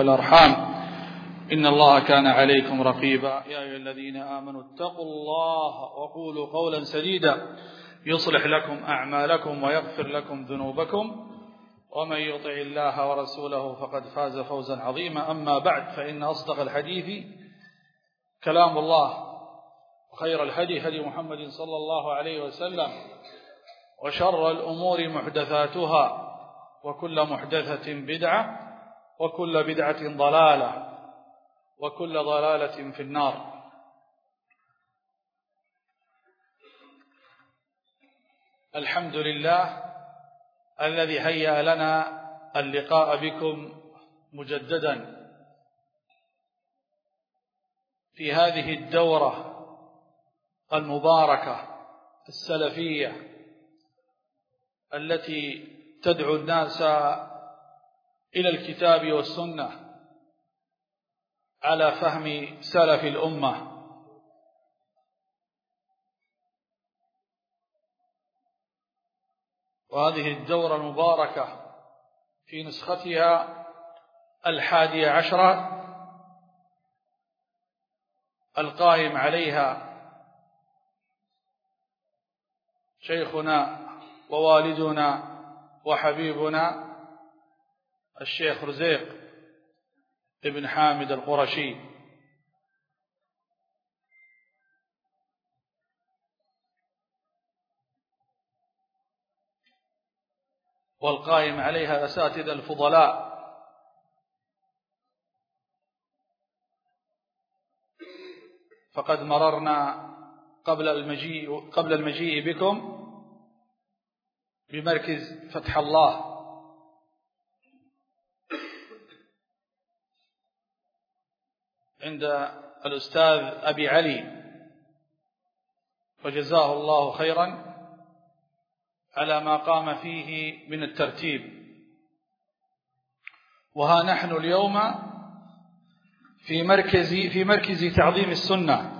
الأرحام إن الله كان عليكم رقيبا. يا أيها الذين آمنوا اتقوا الله وقولوا قولا سديدا. يصلح لكم أعمالكم ويغفر لكم ذنوبكم. ومن يطع الله ورسوله فقد فاز فوزا عظيما. أما بعد فإن أصدق الحديث كلام الله. وخير الهدي هدي محمد صلى الله عليه وسلم. وشر الأمور محدثاتها. وكل محدثة بدعة. وكل بدعة ضلالة وكل ضلالة في النار. الحمد لله الذي هيأ لنا اللقاء بكم مجددا. في هذه الدورة المباركة السلفية التي تدعو الناس إلى الكتاب والسنة على فهم سلف الأمة. وهذه الدورة المباركة في نسختها الحادية عشرة القائم عليها شيخنا ووالدنا وحبيبنا الشيخ رزيق ابن حامد القرشي. والقائم عليها أساتذة الفضلاء. فقد مررنا قبل المجيء قبل المجيء بكم بمركز فتح الله. عند الأستاذ أبي علي وجزاه الله خيرا على ما قام فيه من الترتيب. وها نحن اليوم في مركز في مركز تعظيم السنة.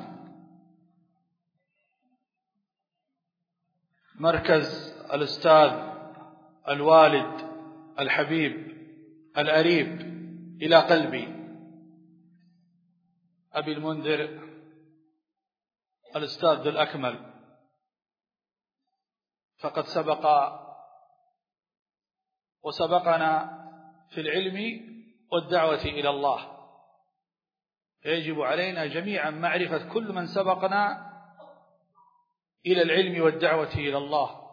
مركز الأستاذ الوالد الحبيب الأريب إلى قلبي. أبي المنذر الأستاذ الأكمل. فقد سبق وسبقنا في العلم والدعوة إلى الله. يجب علينا جميعا معرفة كل من سبقنا إلى العلم والدعوة إلى الله.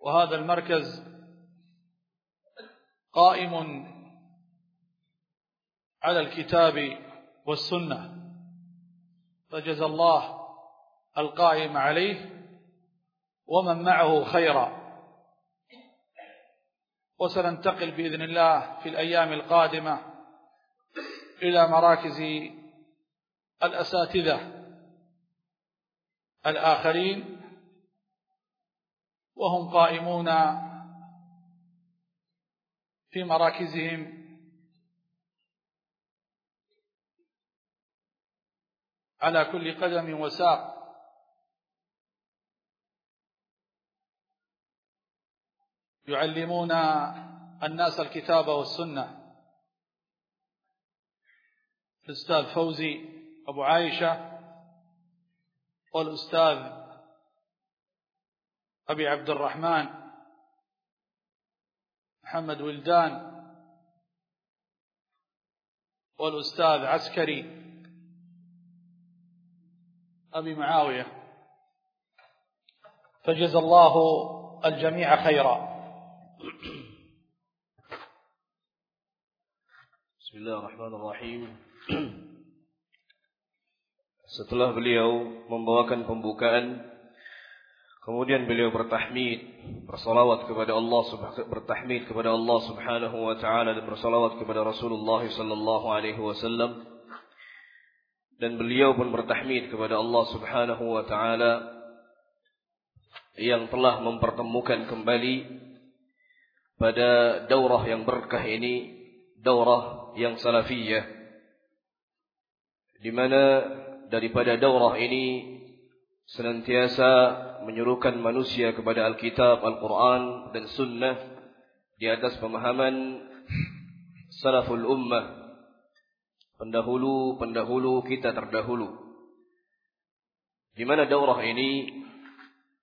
وهذا المركز قائم على الكتاب والسنة. فجزى الله القائم عليه ومن معه خيرا. وسننتقل بإذن الله في الأيام القادمة إلى مراكز الأساتذة الآخرين. وهم قائمون في مراكزهم. على كل قدم وساق. يعلمون الناس الكتاب والسنة. الأستاذ فوزي أبو عائشة والأستاذ أبي عبد الرحمن محمد ولدان والأستاذ عسكري أبي معاوية. فجزى الله الجميع خيرا. بسم الله الرحمن الرحيم. Setelah beliau membawakan pembukaan Kemudian beliau bertahmid, bersalawat kepada Allah bertahmid kepada Allah Subhanahu wa taala dan bersalawat kepada Rasulullah sallallahu alaihi wasallam. Dan beliau pun bertahmid kepada Allah Subhanahu wa taala yang telah mempertemukan kembali pada daurah yang berkah ini, daurah yang salafiyah. Di mana daripada daurah ini senantiasa menyuruhkan manusia kepada Alkitab, Al-Quran dan Sunnah di atas pemahaman salaful ummah. Pendahulu-pendahulu kita terdahulu. Di mana daurah ini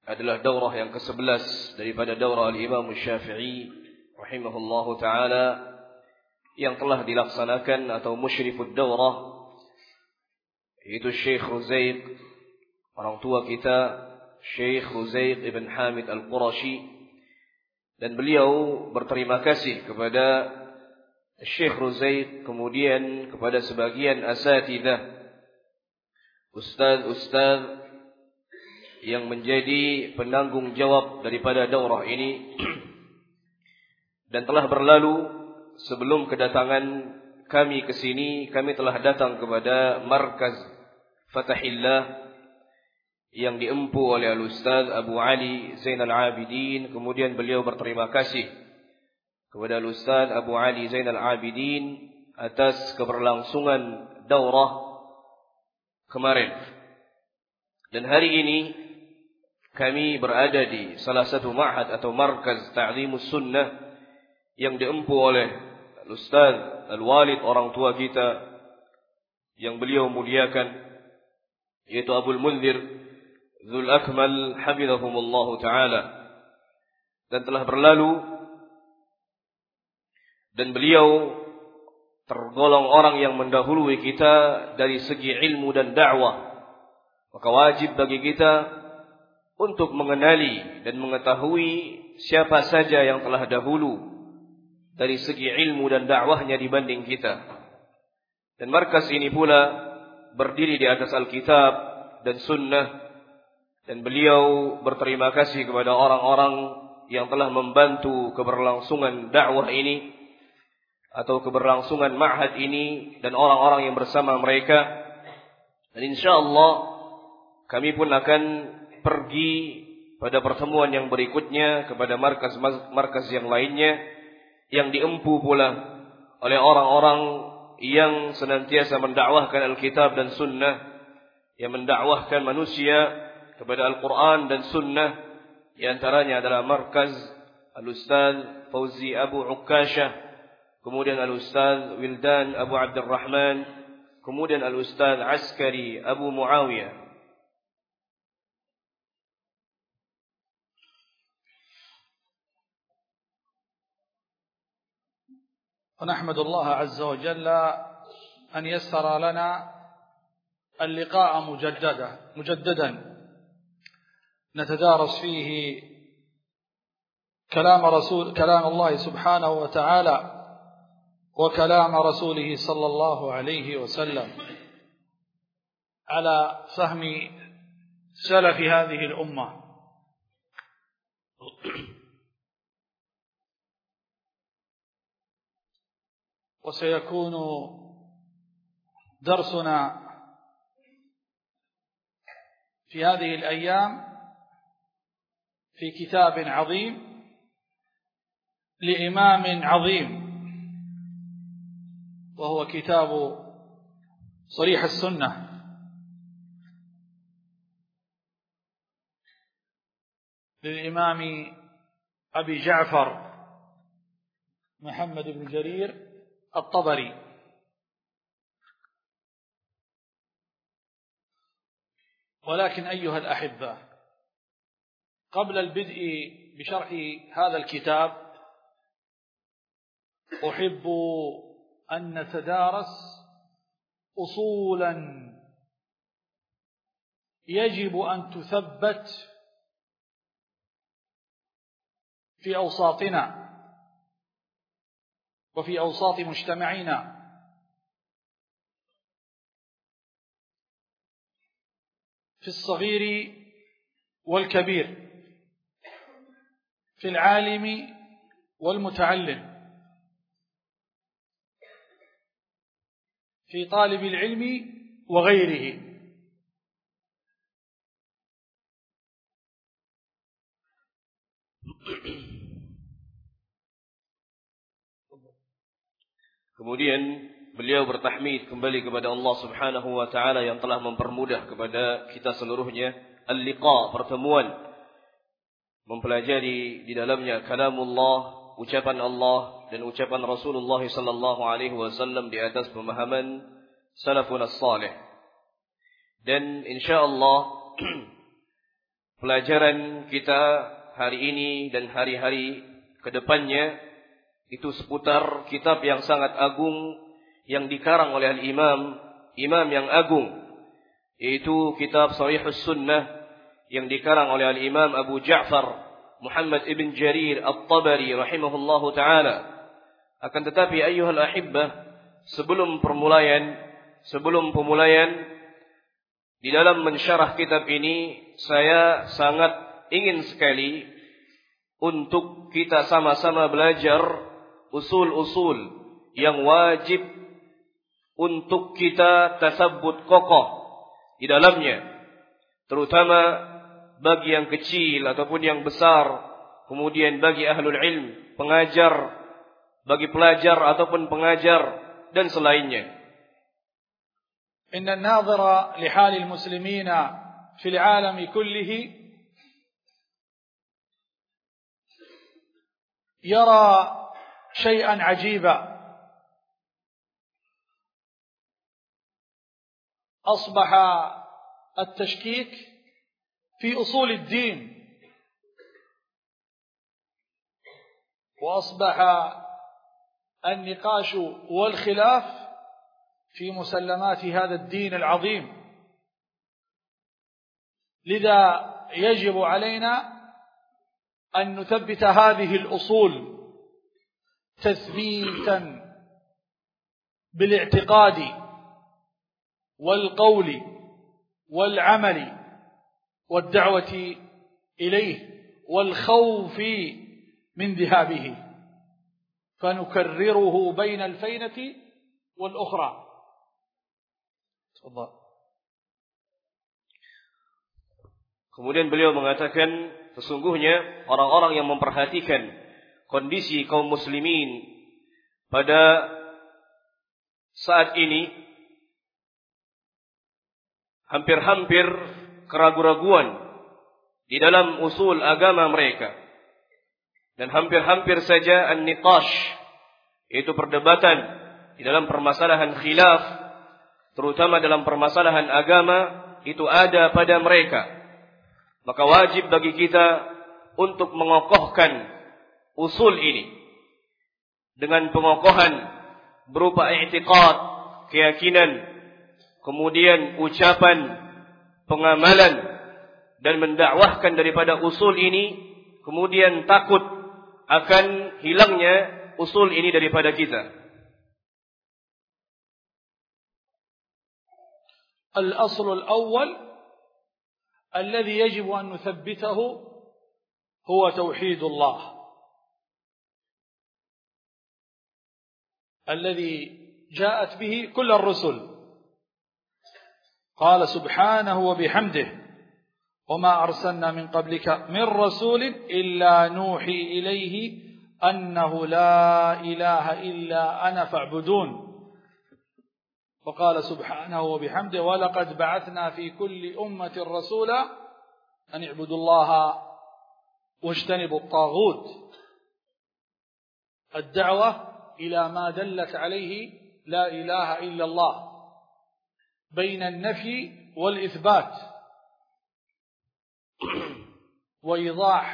adalah daurah yang ke-11 daripada daurah al-Imam Syafi'i rahimahullahu taala yang telah dilaksanakan atau musyrifud daurah yaitu Syekh Ruzaiq orang tua kita Syekh Ruzaiq ibn Hamid Al-Qurashi. Dan beliau berterima kasih kepada Syekh Ruzaiq kemudian kepada sebagian asatidah ustaz-ustaz yang menjadi penanggung jawab daripada daurah ini. Dan telah berlalu sebelum kedatangan kami ke sini, kami telah datang kepada markaz Fatahillah yang diempu oleh Al-Ustaz Abu Ali Zainal Abidin. Kemudian beliau berterima kasih kepada Al-Ustaz Abu Ali Zainal Abidin atas keberlangsungan daurah kemarin. Dan hari ini kami berada di salah satu ma'had atau markaz Ta'zimus Sunnah yang diempu oleh Al-Ustaz Al-Walid orang tua kita yang beliau muliakan yaitu Abu Munzir Zul Akmal hafizahumullah taala. Dan telah berlalu. Dan beliau tergolong orang yang mendahului kita dari segi ilmu dan dakwah. Maka wajib bagi kita untuk mengenali dan mengetahui siapa saja yang telah dahulu dari segi ilmu dan dakwahnya dibanding kita. Dan markas ini pula berdiri di atas Alkitab dan Sunnah dan beliau berterima kasih kepada orang-orang yang telah membantu keberlangsungan dakwah ini atau keberlangsungan ma'had ini dan orang-orang yang bersama mereka. Dan insyaallah kami pun akan pergi pada pertemuan yang berikutnya kepada markas-markas yang lainnya yang diempu pula oleh orang-orang yang senantiasa mendakwahkan Alkitab dan Sunnah yang mendakwahkan manusia kepada Al-Quran dan Sunnah di antaranya adalah markaz Al-Ustaz Fauzi Abu Ukkashah kemudian Al-Ustaz Wildan Abu Abdurrahman kemudian Al-Ustaz Askari Abu Muawiyah ونحمد الله عز وجل أن يسر لنا اللقاء مجددا مجددا نتدارس فيه كلام رسول كلام الله سبحانه وتعالى وكلام رسوله صلى الله عليه وسلم. على فهم سلف هذه الأمة. وسيكون درسنا في هذه الأيام في كتاب عظيم لإمام عظيم وهو كتاب صريح السنة. للإمام أبي جعفر محمد بن جرير الطبري. ولكن أيها الأحبة قبل البدء بشرح هذا الكتاب أحب أن نتدارس أصولا يجب أن تثبت في أوساطنا وفي أوساط مجتمعنا. في الصغير والكبير. في العالم والمتعلم في طالب العلم وغيره Kemudian beliau bertahmid kembali kepada Allah Subhanahu wa taala yang telah mempermudah kepada kita seluruhnya al-liqa pertemuan mempelajari di dalamnya kalamullah ucapan Allah dan ucapan Rasulullah sallallahu alaihi wasallam di atas pemahaman salafun as-salih. Dan insyaallah pelajaran kita hari ini dan hari-hari ke depannya itu seputar kitab yang sangat agung yang dikarang oleh al-imam imam yang agung yaitu kitab Sahihus Sunnah yang dikarang oleh al-imam Abu Ja'far Muhammad ibn Jarir At-Tabari rahimahullahu taala. Akan tetapi ayyuhal ahibbah sebelum permulayan sebelum pemulaian di dalam mensyarah kitab ini saya sangat ingin sekali untuk kita sama-sama belajar usul-usul yang wajib untuk kita tasabbut kokoh di dalamnya terutama bagi yang kecil ataupun yang besar kemudian bagi ahlul ilm pengajar bagi pelajar ataupun pengajar dan selainnya inna an-nadhira li halil muslimina fil alam kullihi yara shay'an 'ajiba أصبح التشكيك في أصول الدين. وأصبح النقاش والخلاف في مسلمات هذا الدين العظيم. لذا يجب علينا أن نثبت هذه الأصول تثبيتا بالاعتقاد والقول والعمل والدعوة إليه والخوف من ذهابه فنكرره بين الفينة والأخرى تفضل Kemudian beliau mengatakan sesungguhnya orang-orang yang memperhatikan kondisi kaum muslimin pada saat ini hampir-hampir keraguan-raguan di dalam usul agama mereka. Dan hampir-hampir saja an-niqash, yaitu perdebatan di dalam permasalahan khilaf, terutama dalam permasalahan agama, itu ada pada mereka. Maka wajib bagi kita untuk mengokohkan usul ini. Dengan pengokohan berupa i'tiqad, keyakinan, kemudian ucapan, pengamalan, dan mendakwahkan daripada usul ini kemudian takut akan hilangnya usul ini daripada kita. الأصل الأول الذي يجب أن نثبته هو توحيد الله الذي جاءت به كل الرسل قال سبحانه وبحمده وما أرسلنا من قبلك من رسول إلا نوحي إليه أنه لا إله إلا أنا فاعبدون. وقال سبحانه وبحمده ولقد بعثنا في كل أمة رسولا أن اعبدوا الله واجتنبوا الطاغوت. الدعوة إلى ما دلت عليه لا إله إلا الله. بين النفي والإثبات. وإيضاح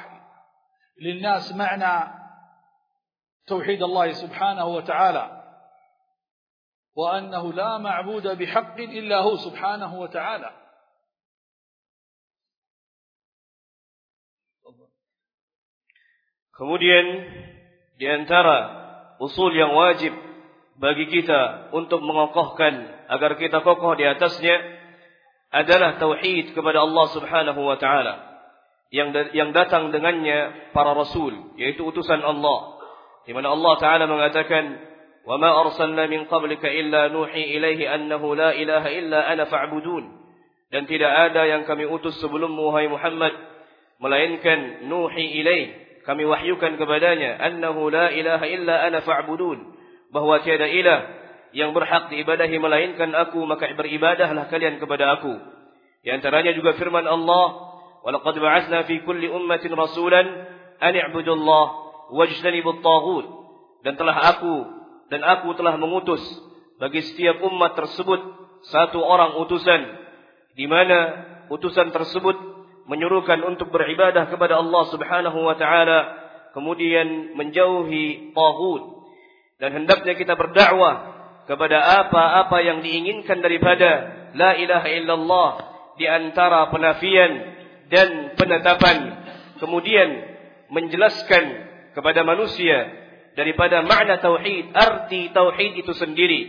للناس معنى توحيد الله سبحانه وتعالى وأنه لا معبود بحق إلا هو سبحانه وتعالى. Kemudian di antara usul yang wajib bagi kita untuk mengokohkan agar kita kokoh di atasnya adalah tauhid kepada Allah Subhanahu wa taala yang yang datang dengannya para rasul yaitu utusan Allah di mana Allah taala mengatakan wa ma arsalna min qablika illa nuhi ilaihi annahu la ilaha illa ana fa'budun. Dan tidak ada yang kami utus sebelummu wahai Muhammad melainkan nuhi ilaihi kami wahyukan kepadanya annahu la ilaha illa ana fa'budun bahwa tiada ilah yang berhak diibadahi melainkan aku maka beribadahlah kalian kepada aku Di antaranya juga firman Allah, "Walaqad ba'atsna fi kulli ummatin rasulan an i'budullah wajtanibut taghut." Dan telah aku dan aku telah mengutus bagi setiap umat tersebut satu orang utusan di mana utusan tersebut menyuruhkan untuk beribadah kepada Allah Subhanahu wa taala kemudian menjauhi taghut dan hendaknya kita berdakwah kepada apa-apa yang diinginkan daripada la ilaha illallah di antara penafian dan penetapan kemudian menjelaskan kepada manusia daripada makna tauhid arti tauhid itu sendiri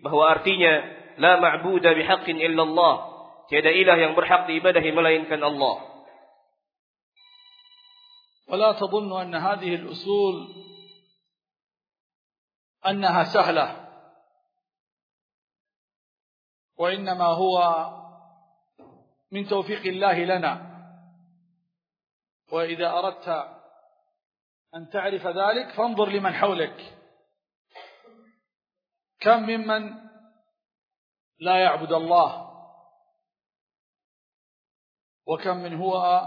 bahwa artinya la ma'budu bihaqqin illallah tiada ilah yang berhak diibadahi melainkan Allah ولا تظن أن هذه الأصول أنها سهلة. وإنما هو من توفيق الله لنا. وإذا أردت أن تعرف ذلك فانظر لمن حولك. كم ممن لا يعبد الله. وكم من هو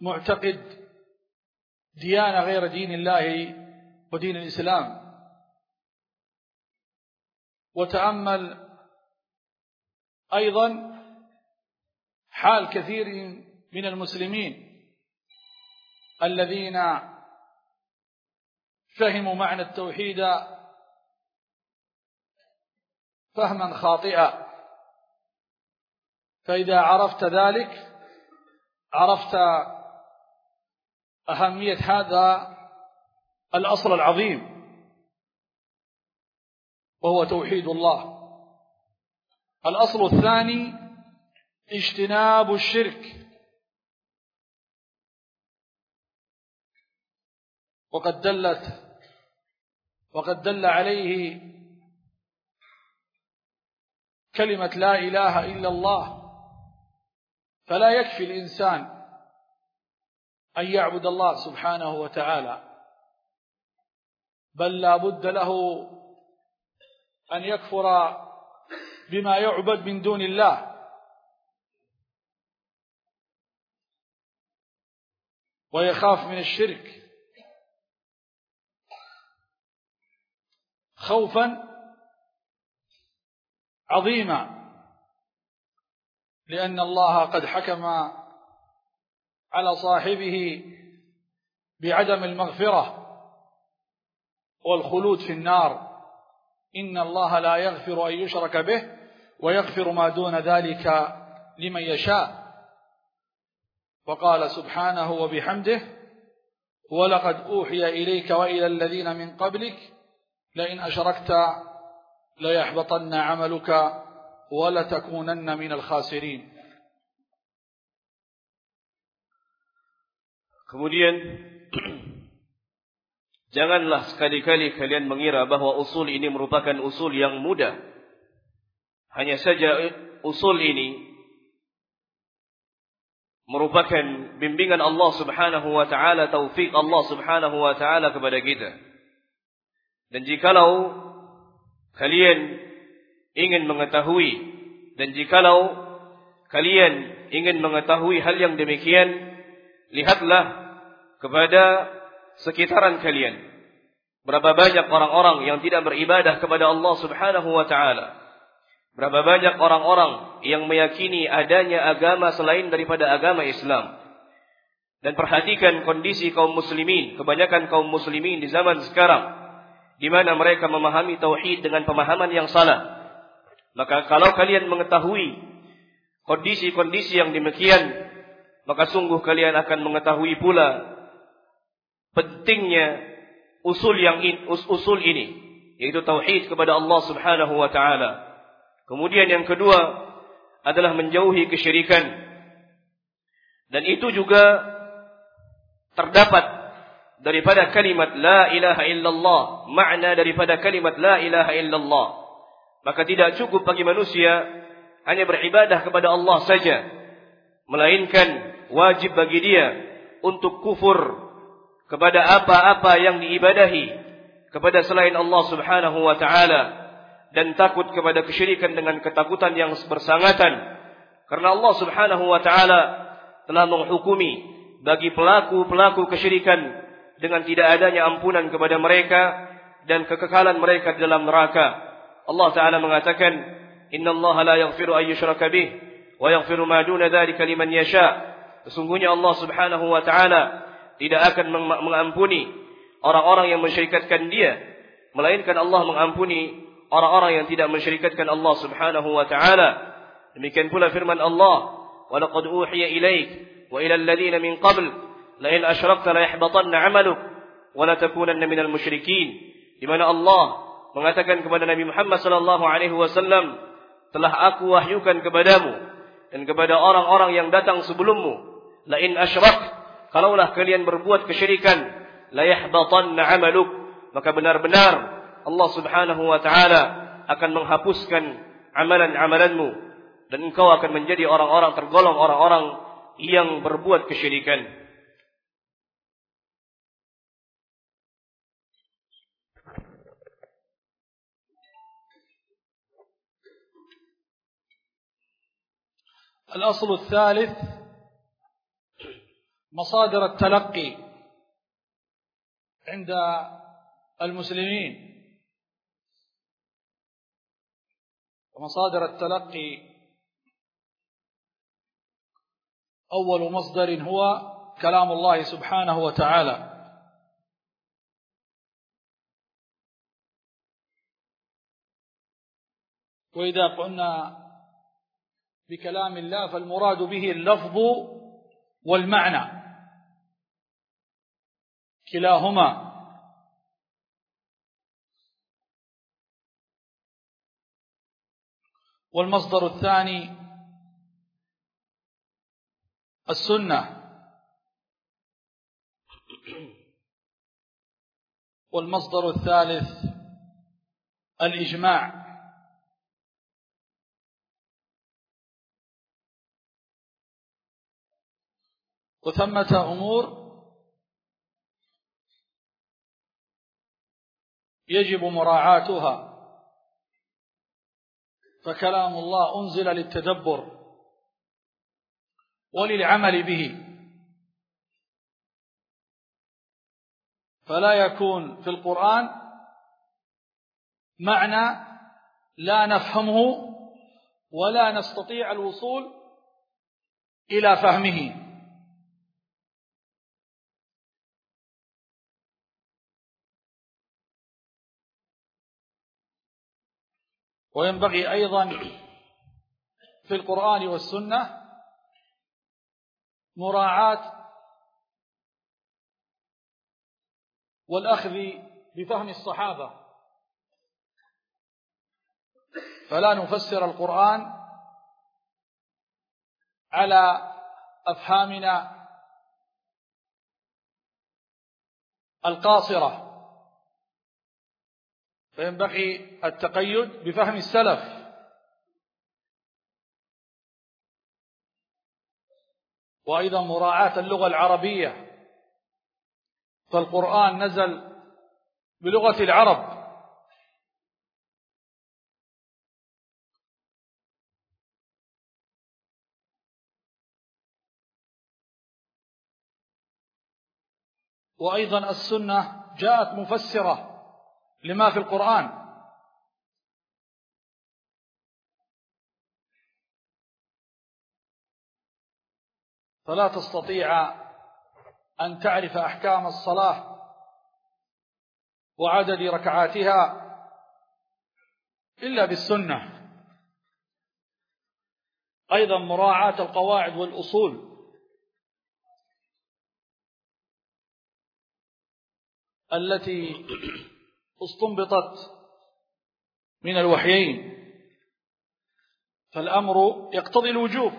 معتقد ديانة غير دين الله ودين الإسلام. وتأمل أيضا حال كثير من المسلمين الذين فهموا معنى التوحيد فهما خاطئا. فإذا عرفت ذلك عرفت أهمية هذا الأصل العظيم. وهو توحيد الله. الأصل الثاني اجتناب الشرك. وقد دلت وقد دل عليه كلمة لا إله إلا الله. فلا يكفي الإنسان أن يعبد الله سبحانه وتعالى بل لا بد له أن يكفر بما يعبد من دون الله. ويخاف من الشرك. خوفا عظيما. لأن الله قد حكم على صاحبه بعدم المغفرة والخلود في النار. إن الله لا يغفر أن يشرك به ويغفر ما دون ذلك لمن يشاء. وقال سبحانه وبحمده ولقد أوحي إليك وإلى الذين من قبلك لئن أشركت ليحبطن عملك ولتكونن من الخاسرين. Kemudian janganlah sekali-kali kalian mengira bahwa usul ini merupakan usul yang mudah Hanya saja usul ini merupakan bimbingan Allah Subhanahu wa taala, taufik Allah Subhanahu wa taala kepada kita. Dan jikalau kalian ingin mengetahui dan jikalau kalian ingin mengetahui hal yang demikian, lihatlah kepada sekitaran kalian. Berapa banyak orang-orang yang tidak beribadah kepada Allah Subhanahu wa taala Berapa banyak orang-orang yang meyakini adanya agama selain daripada agama Islam. Dan perhatikan kondisi kaum muslimin, kebanyakan kaum muslimin di zaman sekarang di mana mereka memahami tauhid dengan pemahaman yang salah. Maka kalau kalian mengetahui kondisi-kondisi yang demikian, maka sungguh kalian akan mengetahui pula pentingnya usul yang in, usul ini, yaitu tauhid kepada Allah Subhanahu wa taala. Kemudian yang kedua adalah menjauhi kesyirikan. Dan itu juga terdapat daripada kalimat la ilaha illallah, makna daripada kalimat la ilaha illallah. Maka tidak cukup bagi manusia hanya beribadah kepada Allah saja, melainkan wajib bagi dia untuk kufur kepada apa-apa yang diibadahi kepada selain Allah Subhanahu wa taala dan takut kepada kesyirikan dengan ketakutan yang bersangatan Karena Allah Subhanahu wa taala telah menghukumi bagi pelaku-pelaku kesyirikan dengan tidak adanya ampunan kepada mereka dan kekekalan mereka di dalam neraka. Allah taala mengatakan, "Innallaha la yaghfiru an yushraka bih wa yaghfiru ma duna dzalika liman yasha." Sesungguhnya Allah Subhanahu wa taala tidak akan mengampuni orang-orang yang mensyirikkan dia melainkan Allah mengampuni orang-orang yang tidak mensyirikkan Allah Subhanahu wa taala. Demikian pula firman Allah walaqad uhiya ilaik wa ila alladziina min qabl lain asyrakta la yahbatanna 'amaluk wa la takunanna minal musyrikin. Di mana Allah mengatakan kepada Nabi Muhammad sallallahu alaihi wasallam telah aku wahyukan kepadamu dan kepada orang-orang yang datang sebelummu lain asyrakta kalaulah kalian berbuat kesyirikan la yahbatanna amaluk maka benar-benar Allah Subhanahu wa taala akan menghapuskan amalan-amalanmu dan engkau akan menjadi orang-orang tergolong orang-orang yang berbuat kesyirikan. الأصل الثالث مصادر التلقي عند المسلمين. ومصادر التلقي أول مصدر هو كلام الله سبحانه وتعالى. وإذا قلنا بكلام الله فالمراد به اللفظ والمعنى. كلاهما. والمصدر الثاني السنة. والمصدر الثالث الإجماع. وثمة أمور يجب مراعاتها. فكلام الله أنزل للتدبر وللعمل به. فلا يكون في القرآن معنى لا نفهمه ولا نستطيع الوصول إلى فهمه. وينبغي أيضا في القرآن والسنة مراعاة والأخذ بفهم الصحابة. فلا نفسر القرآن على أفهامنا القاصرة. فينبغي التقيد بفهم السلف. وأيضا مراعاة اللغة العربية. فالقرآن نزل بلغة العرب. وأيضا السنة جاءت مفسرة. لما في القرآن. فلا تستطيع أن تعرف أحكام الصلاة وعدد ركعاتها إلا بالسنة. أيضا مراعاة القواعد والأصول. التي استنبطت من الوحيين. فالأمر يقتضي الوجوب.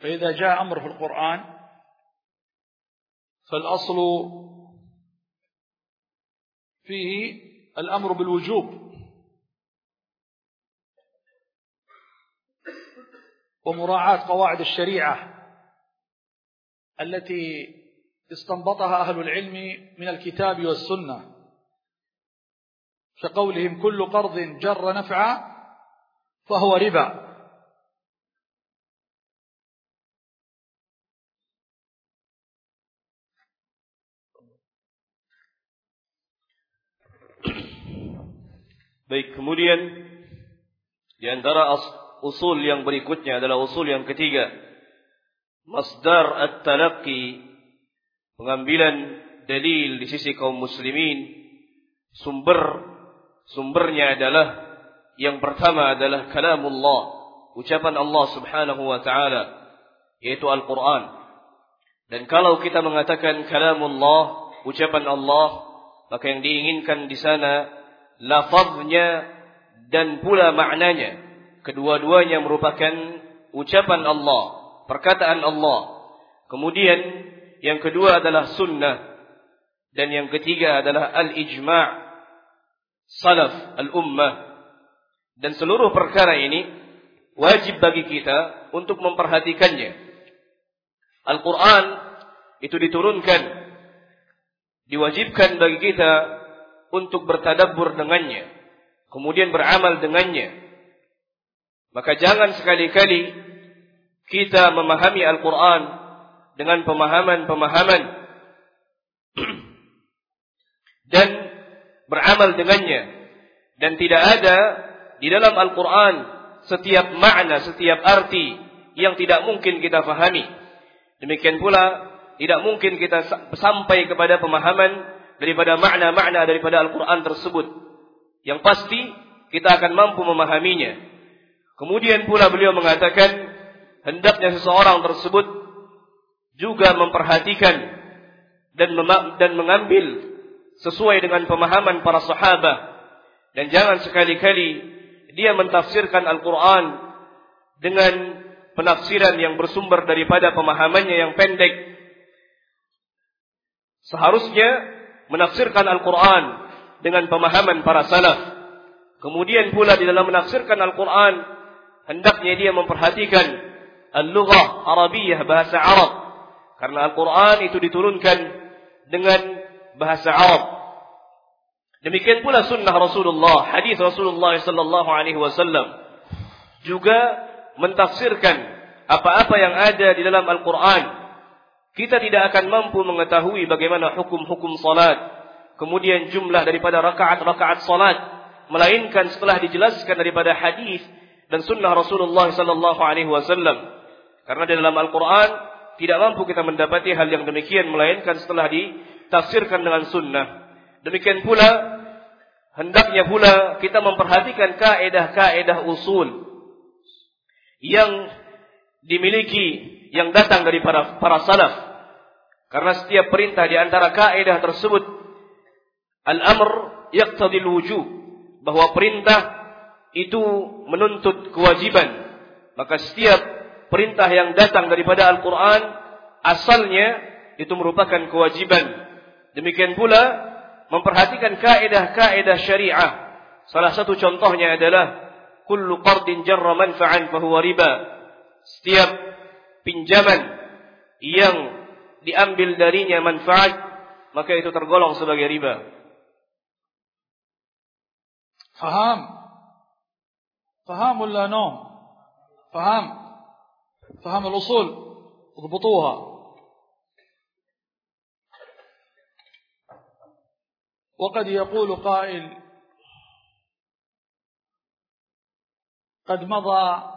فإذا جاء أمر في القرآن فالأصل فيه الأمر بالوجوب. ومراعاة قواعد الشريعة التي استنبطها أهل العلم من الكتاب والسنة كقولهم كل قرض جر نفعا فهو ربا Baik, kemudian di antara usul yang berikutnya adalah usul yang ketiga. Masdar at-talaqqi pengambilan dalil di sisi kaum muslimin sumber sumbernya adalah yang pertama adalah kalamullah ucapan Allah Subhanahu wa taala yaitu Al-Qur'an. Dan kalau kita mengatakan kalamullah ucapan Allah maka yang diinginkan di sana lafaznya dan pula maknanya kedua-duanya merupakan ucapan Allah perkataan Allah. Kemudian yang kedua adalah sunnah. Dan yang ketiga adalah al-ijma' salaf al-ummah. Dan seluruh perkara ini wajib bagi kita untuk memperhatikannya. Al-Quran itu diturunkan diwajibkan bagi kita untuk bertadabbur dengannya, kemudian beramal dengannya. Maka jangan sekali-kali kita memahami Al-Quran dengan pemahaman-pemahaman dan beramal dengannya. Dan tidak ada di dalam Al-Quran setiap makna, setiap arti yang tidak mungkin kita fahami. Demikian pula tidak mungkin kita sampai kepada pemahaman daripada makna-makna daripada Al-Quran tersebut. Yang pasti kita akan mampu memahaminya. Kemudian pula beliau mengatakan hendaknya seseorang tersebut juga memperhatikan dan dan mengambil sesuai dengan pemahaman para sahabat dan jangan sekali-kali dia mentafsirkan Al-Quran dengan penafsiran yang bersumber daripada pemahamannya yang pendek. Seharusnya menafsirkan Al-Quran dengan pemahaman para salaf. Kemudian pula di dalam menafsirkan Al-Quran, hendaknya dia memperhatikan Al-Lughah Arabiyah, bahasa Arab. Karena Al-Quran itu diturunkan dengan bahasa Arab. Demikian pula sunnah Rasulullah, hadis Rasulullah sallallahu alaihi wasallam juga mentafsirkan apa-apa yang ada di dalam Al-Quran kita tidak akan mampu mengetahui bagaimana hukum-hukum salat, kemudian jumlah daripada rakaat-rakaat salat, melainkan setelah dijelaskan daripada hadis dan sunnah Rasulullah sallallahu alaihi wasallam. Karena di dalam Al-Qur'an tidak mampu kita mendapati hal yang demikian melainkan setelah ditafsirkan dengan sunnah. Demikian pula hendaknya pula kita memperhatikan kaedah-kaedah usul yang dimiliki yang datang dari para para salaf. Karena setiap perintah di antara kaidah tersebut al-amr yaqtadil wujub bahwa perintah itu menuntut kewajiban. Maka setiap perintah yang datang daripada Al-Quran asalnya itu merupakan kewajiban. Demikian pula memperhatikan kaedah-kaedah syariah. Salah satu contohnya adalah kullu qardin jarra manfa'an fahuwa riba. Setiap pinjaman yang diambil darinya manfaat maka itu tergolong sebagai riba. Faham? Faham ulana? Faham? فهم الأصول اضبطوها. وقد يقول قائل قد مضى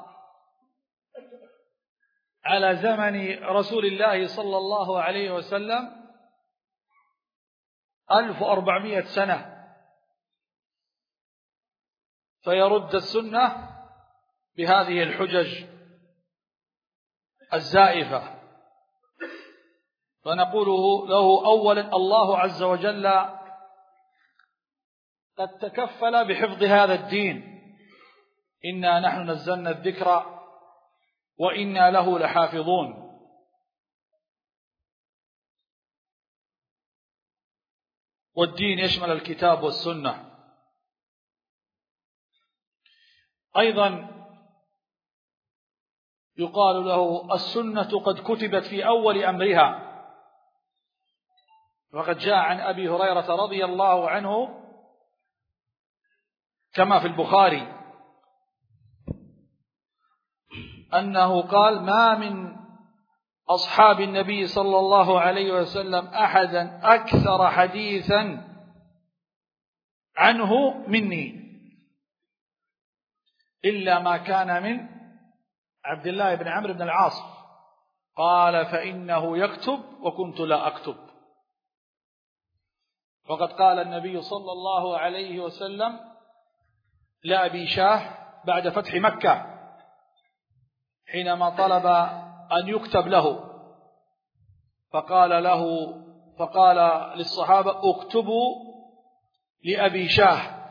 على زمن رسول الله صلى الله عليه وسلم ألف وأربعمائة سنة. فيرد السنة بهذه الحجج. الزائفة. فنقول له أولا الله عز وجل قد تكفل بحفظ هذا الدين. إنا نحن نزلنا الذكر وإنا له لحافظون. والدين يشمل الكتاب والسنة. أيضا يقال له السنة قد كتبت في أول أمرها. وقد جاء عن أبي هريرة رضي الله عنه كما في البخاري أنه قال ما من أصحاب النبي صلى الله عليه وسلم أحدا أكثر حديثا عنه مني إلا ما كان من عبد الله بن عمرو بن العاص قال فإنه يكتب وكنت لا أكتب. وقد قال النبي صلى الله عليه وسلم لأبي شاه بعد فتح مكة حينما طلب أن يكتب له. فقال له فقال للصحابة اكتبوا لأبي شاه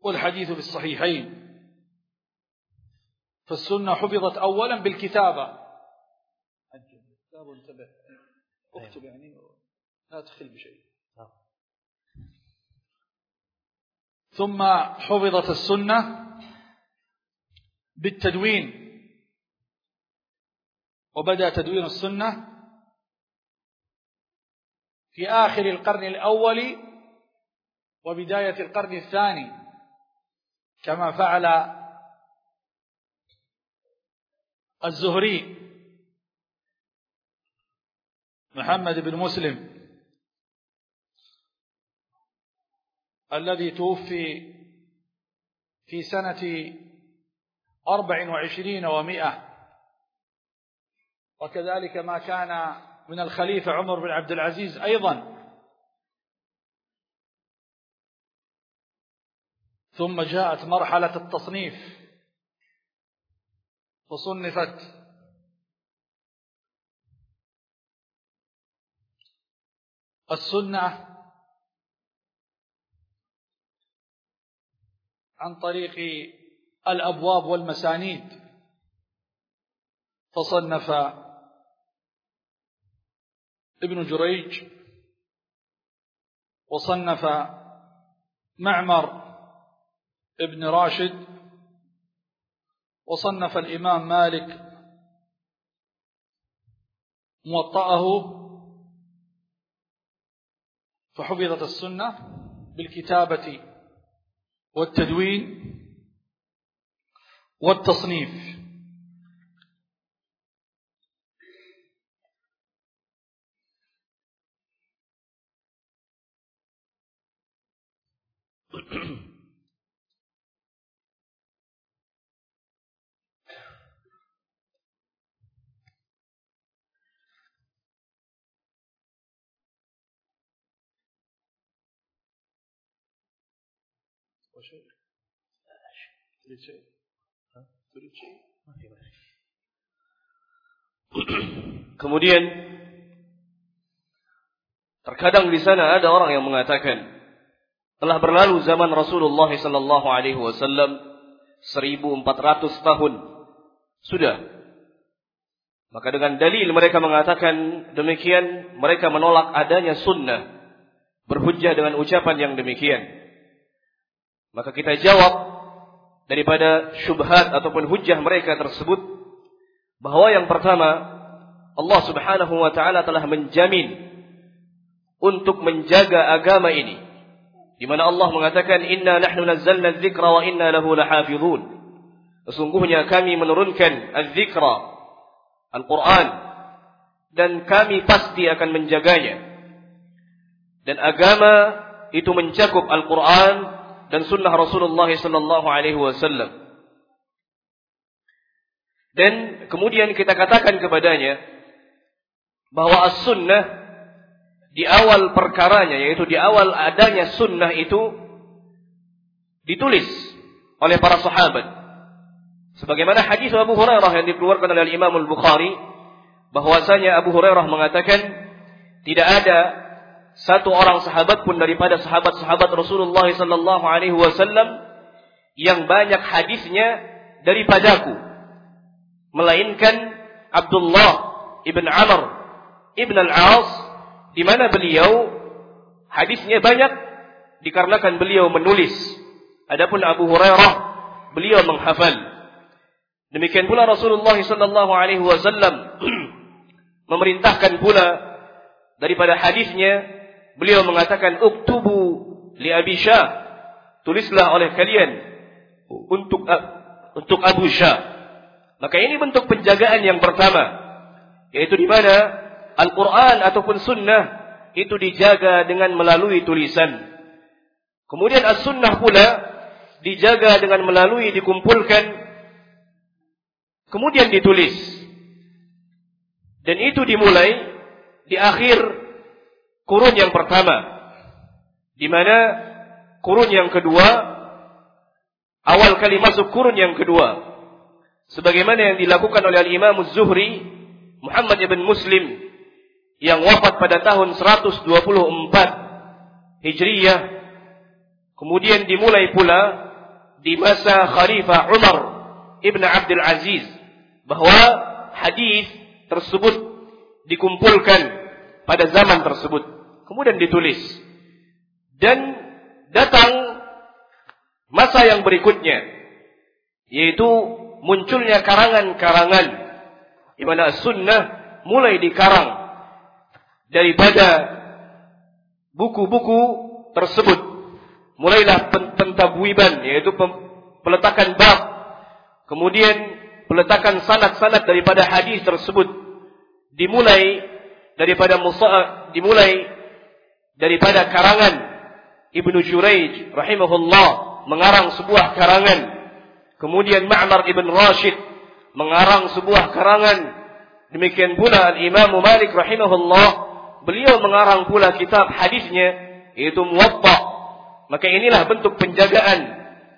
والحديث في الصحيحين. فالسنة حفظت أولا بالكتابة. اكتب يعني لا تخل بشيء. ثم حفظت السنة بالتدوين. وبدأ تدوين السنة في آخر القرن الأول وبداية القرن الثاني كما فعل الزهري محمد بن مسلم الذي توفي في سنة أربع وعشرين ومائة وكذلك ما كان من الخليفة عمر بن عبد العزيز أيضا. ثم جاءت مرحلة التصنيف. وصنفت السنة عن طريق الأبواب والمسانيد. فصنف ابن جريج. وصنف معمر ابن راشد. وصنف الإمام مالك موطأه فحفظت السنة بالكتابة والتدوين والتصنيف. Ah? Ah, Kemudian terkadang di sana ada orang yang mengatakan telah berlalu zaman Rasulullah sallallahu alaihi wasallam 1400 tahun. Sudah. Maka dengan dalil mereka mengatakan demikian mereka menolak adanya sunnah. Berhujjah dengan ucapan yang demikian. Maka kita jawab daripada syubhat ataupun hujjah mereka tersebut bahawa yang pertama Allah Subhanahu wa taala telah menjamin untuk menjaga agama ini di mana Allah mengatakan inna nahnu nazzalna dzikra wa inna lahu lahafizun. Sesungguhnya kami menurunkan az-dzikra Al-Qur'an dan kami pasti akan menjaganya. Dan agama itu mencakup Al-Qur'an dan sunnah Rasulullah sallallahu alaihi wasallam. Dan kemudian kita katakan kepadanya bahwa as-sunnah di awal perkaranya yaitu di awal adanya sunnah itu ditulis oleh para sahabat. Sebagaimana hadis Abu Hurairah yang dikeluarkan oleh Imam Al-Bukhari bahwasanya Abu Hurairah mengatakan tidak ada satu orang sahabat pun daripada sahabat-sahabat Rasulullah sallallahu alaihi wasallam yang banyak hadisnya daripadaku melainkan Abdullah ibn Amr ibn al-As di mana beliau hadisnya banyak dikarenakan beliau menulis. Adapun Abu Hurairah beliau menghafal. Demikian pula Rasulullah sallallahu alaihi wasallam memerintahkan pula daripada hadisnya Beliau mengatakan uktubu li Abi Syah. Tulislah oleh kalian untuk untuk Abu Syah. Maka ini bentuk penjagaan yang pertama yaitu di mana Al-Qur'an ataupun sunnah itu dijaga dengan melalui tulisan. Kemudian as-sunnah pula dijaga dengan melalui dikumpulkan kemudian ditulis dan itu dimulai di akhir kurun yang pertama. Di mana kurun yang kedua awal kali masuk kurun yang kedua. Sebagaimana yang dilakukan oleh al-Imam Az-Zuhri Muhammad ibn Muslim yang wafat pada tahun 124 Hijriyah. Kemudian dimulai pula di masa Khalifah Umar ibn Abdul Aziz bahwa hadis tersebut dikumpulkan pada zaman tersebut kemudian ditulis dan datang masa yang berikutnya yaitu munculnya karangan-karangan di mana sunnah mulai dikarang daripada buku-buku tersebut. Mulailah pentabwiban, yaitu peletakan bab. Kemudian peletakan sanad-sanad daripada hadis tersebut. Dimulai daripada musa, dimulai daripada karangan Ibnu Juraij rahimahullah mengarang sebuah karangan. Kemudian Ma'mar ibn Rashid mengarang sebuah karangan. Demikian pula Al-Imam Malik rahimahullah beliau mengarang pula kitab hadisnya yaitu Muwatta. Maka inilah bentuk penjagaan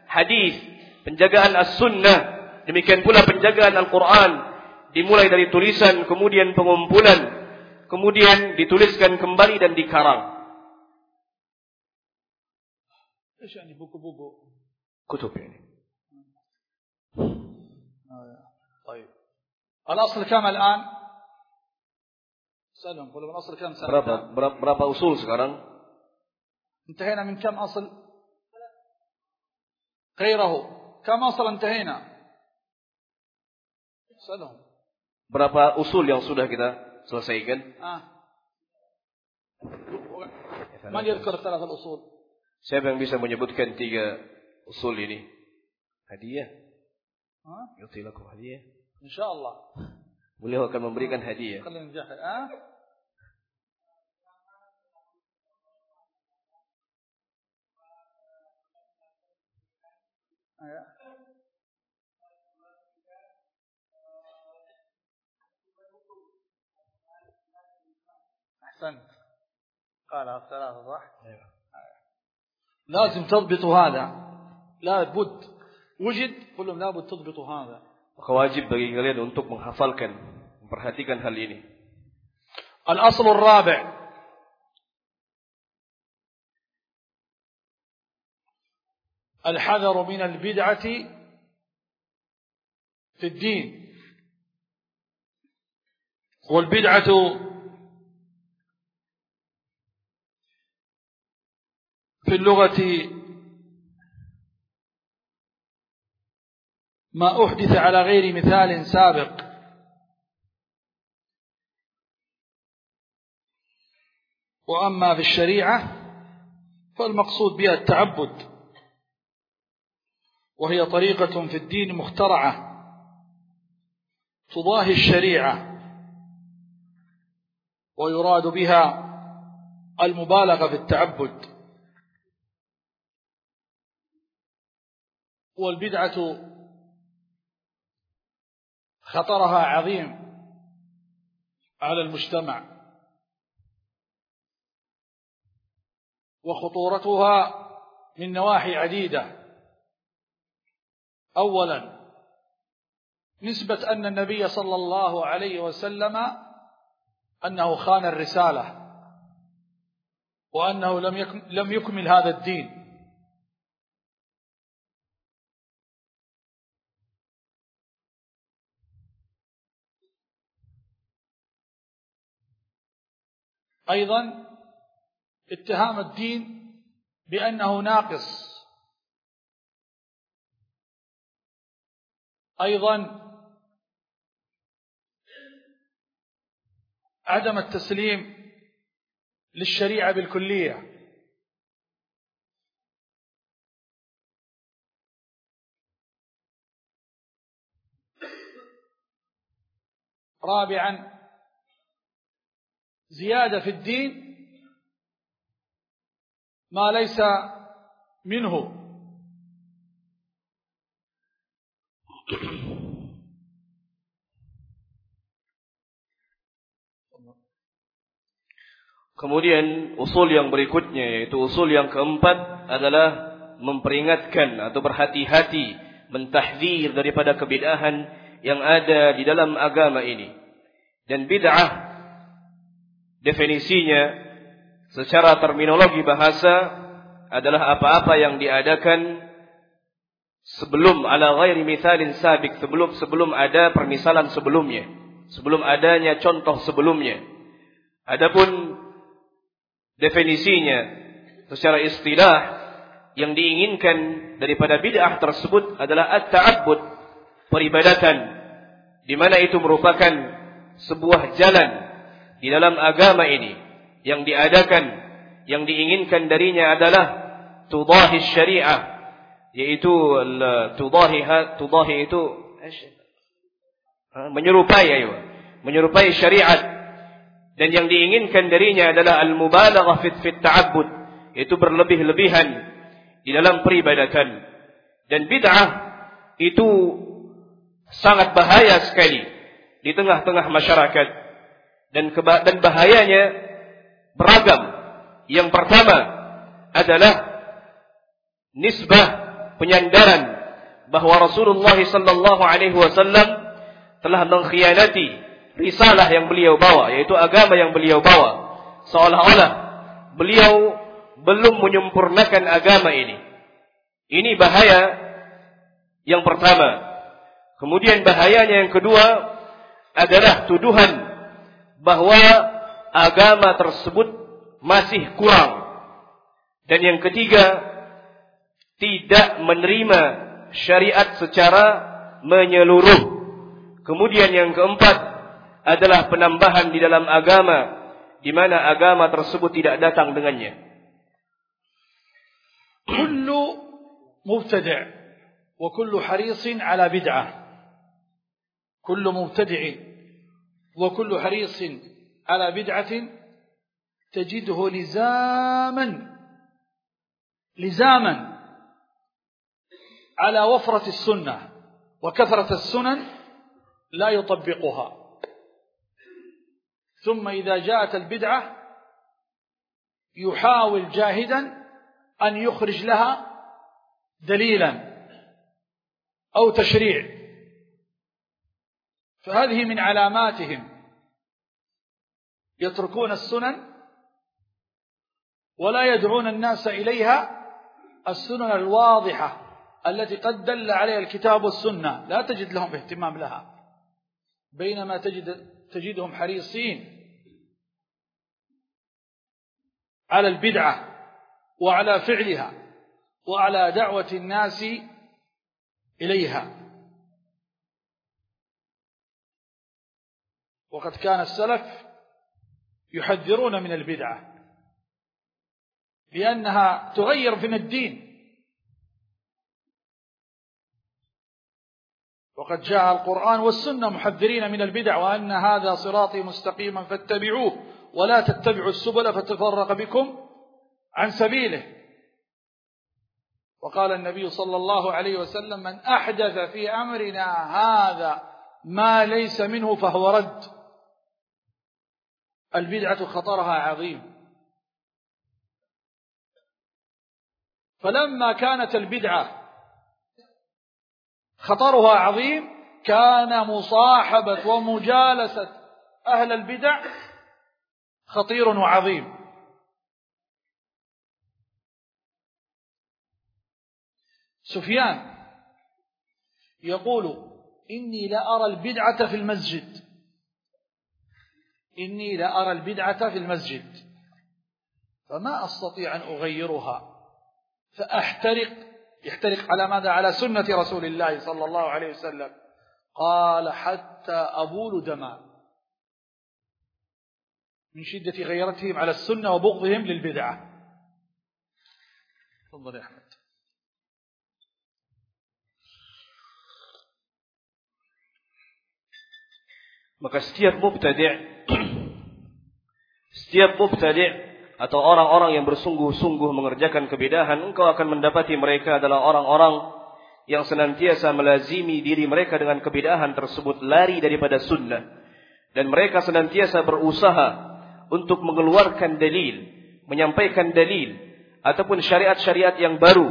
hadis, penjagaan as-sunnah, demikian pula penjagaan Al-Qur'an dimulai dari tulisan kemudian pengumpulan, kemudian dituliskan kembali dan dikarang. إيش يعني buku-buku? كتب يعني. طيب. الأصل كم الآن؟ سألهم قولوا من أصل كم سنة berapa, berapa, berapa usul sekarang انتهينا من كم أصل غيره كم أصل انتهينا سألهم berapa usul yang sudah kita selesaikan آه. من يذكر ثلاث الأصول Siapa yang bisa menyebutkan tiga usul ini? Hadiah. Ya Yuti laku hadiah. InsyaAllah. Beliau akan memberikan hadiah. Kalian jahat. Hah? Ya. Ahsan. Qala salatu dhuhr. Ya. لازم تضبطوا هذا. لا بد وجد؟ قل لهم لابد تضبطوا هذا. wajib bagi kalian untuk menghafalkan memperhatikan hal ini الأصل الرابع. الحذر من البدعة في الدين. والبدعة في اللغة ما أحدث على غير مثال سابق. وأما في الشريعة فالمقصود بها التعبد وهي طريقة في الدين مخترعة تضاهي الشريعة ويراد بها المبالغة في التعبد. والبدعة خطرها عظيم على المجتمع. وخطورتها من نواحي عديدة. أولا نسبة أن النبي صلى الله عليه وسلم أنه خان الرسالة وأنه لم يكمل هذا الدين. أيضا اتهام الدين بأنه ناقص. أيضا عدم التسليم للشريعة بالكلية. رابعا زيادة في الدين ما ليس منه Kemudian usul yang berikutnya yaitu usul yang keempat adalah memperingatkan atau berhati-hati mentahdir daripada kebid'ahan yang ada di dalam agama ini. Dan bid'ah definisinya secara terminologi bahasa adalah apa-apa yang diadakan sebelum ala ghairi mithalin sabik sebelum sebelum ada permisalan sebelumnya sebelum adanya contoh sebelumnya. Adapun definisinya secara istilah yang diinginkan daripada bid'ah tersebut adalah at-ta'abbud peribadatan di mana itu merupakan sebuah jalan di dalam agama ini yang diadakan yang diinginkan darinya adalah tudahi syariah yaitu tudahi tudahi itu menyerupai ayo menyerupai syariat. Dan yang diinginkan darinya adalah al-mubalaghah fit fit ta'abbud itu berlebih-lebihan di dalam peribadatan. Dan bid'ah itu sangat bahaya sekali di tengah-tengah masyarakat dan dan bahayanya beragam. Yang pertama adalah nisbah penyandaran bahawa Rasulullah sallallahu alaihi wasallam telah mengkhianati risalah yang beliau bawa yaitu agama yang beliau bawa. Seolah-olah beliau belum menyempurnakan agama ini. Ini bahaya yang pertama. Kemudian bahayanya yang kedua adalah tuduhan bahwa agama tersebut masih kurang. Dan yang ketiga, tidak menerima syariat secara menyeluruh. Kemudian yang keempat adalah penambahan di dalam agama di mana agama tersebut tidak datang dengannya. Kullu mubtadi' wa kullu harisin ala bid'ah. Kullu mubtadi' وكل حريص على بدعة تجده لزاما لزاما على وفرة السنة وكثرة السنن لا يطبقها. ثم إذا جاءت البدعة يحاول جاهدا أن يخرج لها دليلا أو تشريع. فهذه من علاماتهم. يتركون السنن ولا يدعون الناس إليها السنن الواضحة التي قد دل عليها الكتاب والسنة. لا تجد لهم اهتمام لها. بينما تجد تجدهم حريصين على البدعة وعلى فعلها وعلى دعوة الناس إليها. وقد كان السلف يحذرون من البدعة لأنها تغير من الدين. وقد جاء القرآن والسنة محذرين من البدع وأن هذا صراطي مستقيما فاتبعوه ولا تتبعوا السبل فتفرق بكم عن سبيله. وقال النبي صلى الله عليه وسلم من أحدث في أمرنا هذا ما ليس منه فهو رد. البدعة خطرها عظيم. فلما كانت البدعة خطرها عظيم كان مصاحبة ومجالسة أهل البدع خطير وعظيم. سفيان يقول إني لأرى البدعة في المسجد. إني لأرى البدعة في المسجد. فما أستطيع أن أغيرها. فأحترق. يحترق على ماذا؟ على سنة رسول الله صلى الله عليه وسلم. قال حتى أبول دما. من شدة غيرتهم على السنة وبغضهم للبدعة. تفضل يا أحمد. Maka setiap mubtadi' setiap mubtadi' atau orang-orang yang bersungguh-sungguh mengerjakan kebidahan, engkau akan mendapati mereka adalah orang-orang yang senantiasa melazimi diri mereka dengan kebidahan tersebut lari daripada sunnah. Dan mereka senantiasa berusaha untuk mengeluarkan dalil menyampaikan dalil ataupun syariat-syariat yang baru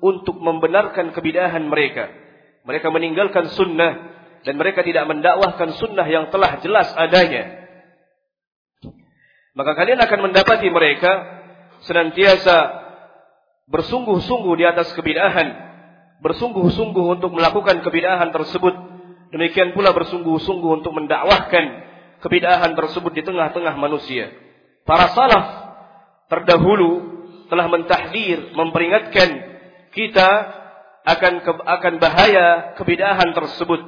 untuk membenarkan kebidahan mereka. Mereka meninggalkan sunnah dan mereka tidak mendakwahkan sunnah yang telah jelas adanya maka kalian akan mendapati mereka senantiasa bersungguh-sungguh di atas kebidahan, bersungguh-sungguh untuk melakukan kebidahan tersebut. Demikian pula bersungguh-sungguh untuk mendakwahkan kebidahan tersebut di tengah-tengah manusia. Para salaf terdahulu telah mentahdir, memperingatkan kita akan akan bahaya kebidahan tersebut.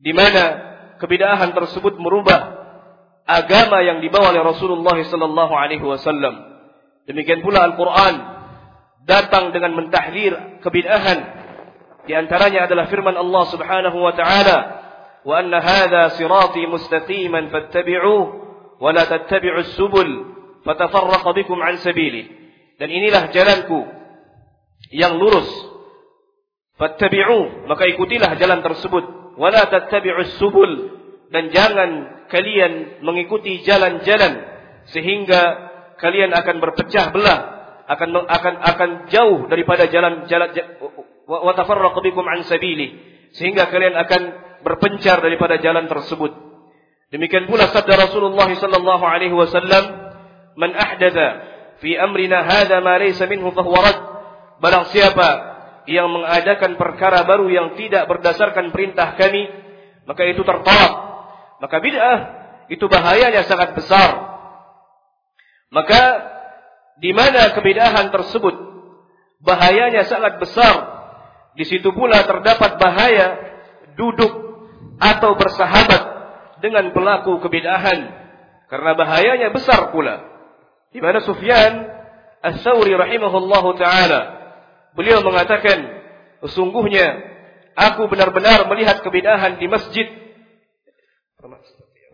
Di mana kebidahan tersebut merubah agama yang dibawa oleh Rasulullah sallallahu alaihi wasallam. Demikian pula Al-Qur'an datang dengan mentahdir kebid'ahan. Di antaranya adalah firman Allah Subhanahu wa taala, "Wa anna hadha sirati mustaqiman fattabi'uhu wa la tattabi'us subul fatafarraqa bikum an sabili." Dan inilah jalanku yang lurus. Fattabi'u, maka ikutilah jalan tersebut. Wa la tattabi'us subul dan jangan kalian mengikuti jalan-jalan sehingga kalian akan berpecah belah akan akan akan jauh daripada jalan jalan wa tafarraqu bikum an sabili. Sehingga kalian akan berpencar daripada jalan tersebut. Demikian pula sabda Rasulullah sallallahu alaihi wasallam man ahdatha fi amrina hadha ma laysa minhu fa huwa rad. Barang siapa yang mengadakan perkara baru yang tidak berdasarkan perintah kami maka itu tertolak maka bid'ah itu bahayanya sangat besar. Maka di mana kebid'ahan tersebut bahayanya sangat besar, di situ pula terdapat bahaya duduk atau bersahabat dengan pelaku kebid'ahan karena bahayanya besar pula. Di mana Sufyan Ats-Tsauri rahimahullahu taala beliau mengatakan sesungguhnya aku benar-benar melihat kebid'ahan di masjid فما استطيع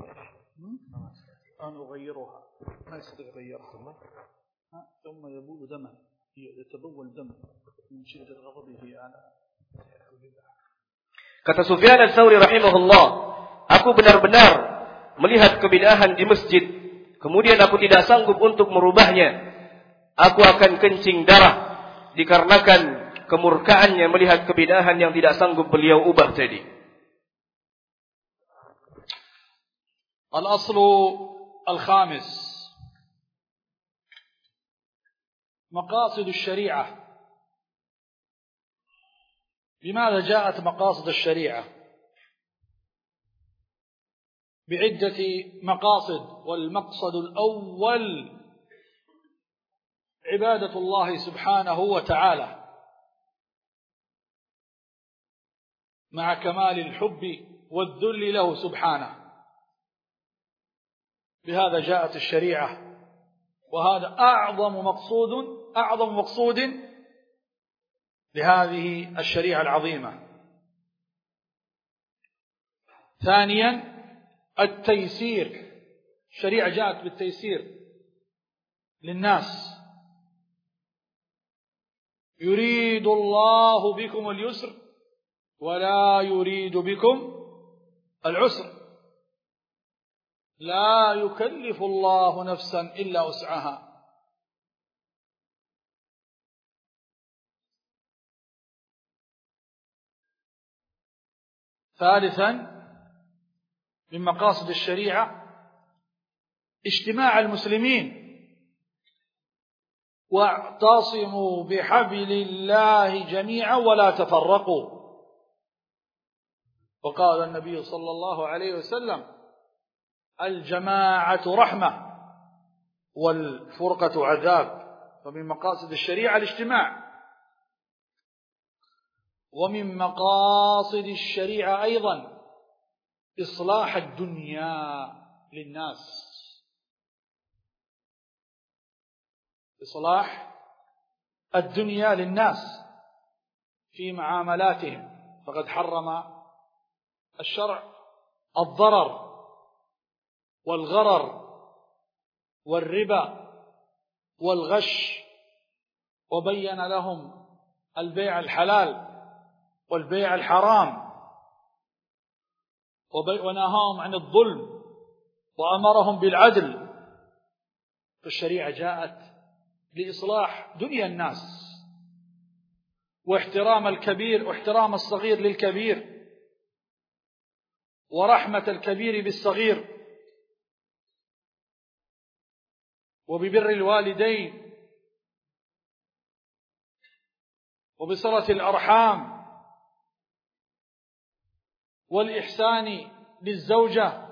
أن أغيرها ما يستطيع غيرها ثم ثم يبول دما يتبول دم من شدة غضبه على Kata Sufyan al-Thawri rahimahullah, aku benar-benar melihat kebidahan di masjid, kemudian aku tidak sanggup untuk merubahnya. Aku akan kencing darah Dikarenakan kemurkaannya melihat kebidahan yang tidak sanggup beliau ubah tadi. الأصل الخامس مقاصد الشريعة بماذا جاءت مقاصد الشريعة بعدة مقاصد والمقصد الأول عبادة الله سبحانه وتعالى. مع كمال الحب والذل له سبحانه. بهذا جاءت الشريعة. وهذا أعظم مقصود أعظم مقصود لهذه الشريعة العظيمة. ثانيا التيسير. الشريعة جاءت بالتيسير للناس. يريد الله بكم اليسر ولا يريد بكم العسر. لا يكلف الله نفسا إلا وسعها. ثالثا من مقاصد الشريعة اجتماع المسلمين واعتصموا بحبل الله جميعا ولا تفرقوا. وقال النبي صلى الله عليه وسلم الجماعة رحمة والفرقة عذاب. فمن مقاصد الشريعة الاجتماع. ومن مقاصد الشريعة أيضا إصلاح الدنيا للناس. إصلاح الدنيا للناس في معاملاتهم. فقد حرم الشرع الضرر والغرر والربا والغش وبين لهم البيع الحلال والبيع الحرام ونهاهم عن الظلم وأمرهم بالعدل. فالشريعة جاءت لإصلاح دنيا الناس واحترام الكبير واحترام الصغير للكبير ورحمة الكبير بالصغير وببر الوالدين وبصلة الأرحام والإحسان للزوجة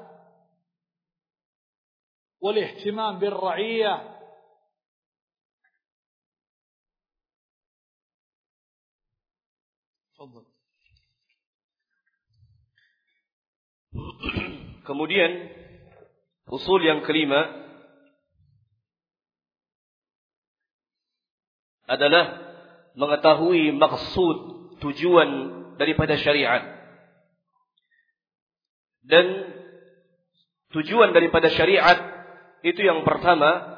والاهتمام بالرعية Kemudian usul yang kelima adalah mengetahui maksud tujuan daripada syariat. Dan tujuan daripada syariat itu yang pertama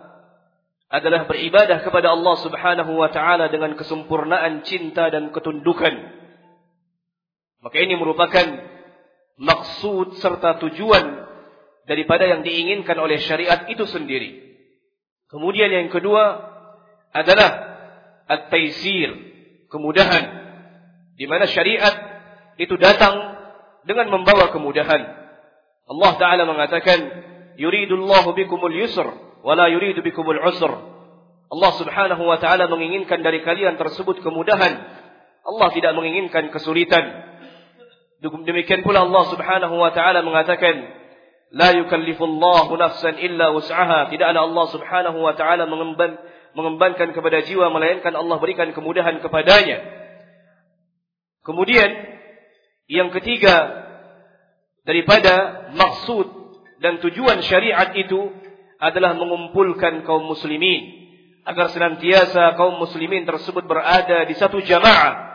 adalah beribadah kepada Allah Subhanahu wa taala dengan kesempurnaan cinta dan ketundukan. Maka ini merupakan maksud serta tujuan daripada yang diinginkan oleh syariat itu sendiri. Kemudian yang kedua adalah at-taisir, kemudahan di mana syariat itu datang dengan membawa kemudahan. Allah Taala mengatakan, "Yuridullahu bikumul yusr wa la yuridu bikumul usr." Allah Subhanahu wa taala menginginkan dari kalian tersebut kemudahan. Allah tidak menginginkan kesulitan. Demikian pula Allah Subhanahu wa taala mengatakan, "La yukallifullahu nafsan illa wus'aha." Tidaklah Allah Subhanahu wa taala mengemban mengembankan kepada jiwa melainkan Allah berikan kemudahan kepadanya. Kemudian yang ketiga daripada maksud dan tujuan syariat itu adalah mengumpulkan kaum muslimin agar senantiasa kaum muslimin tersebut berada di satu jamaah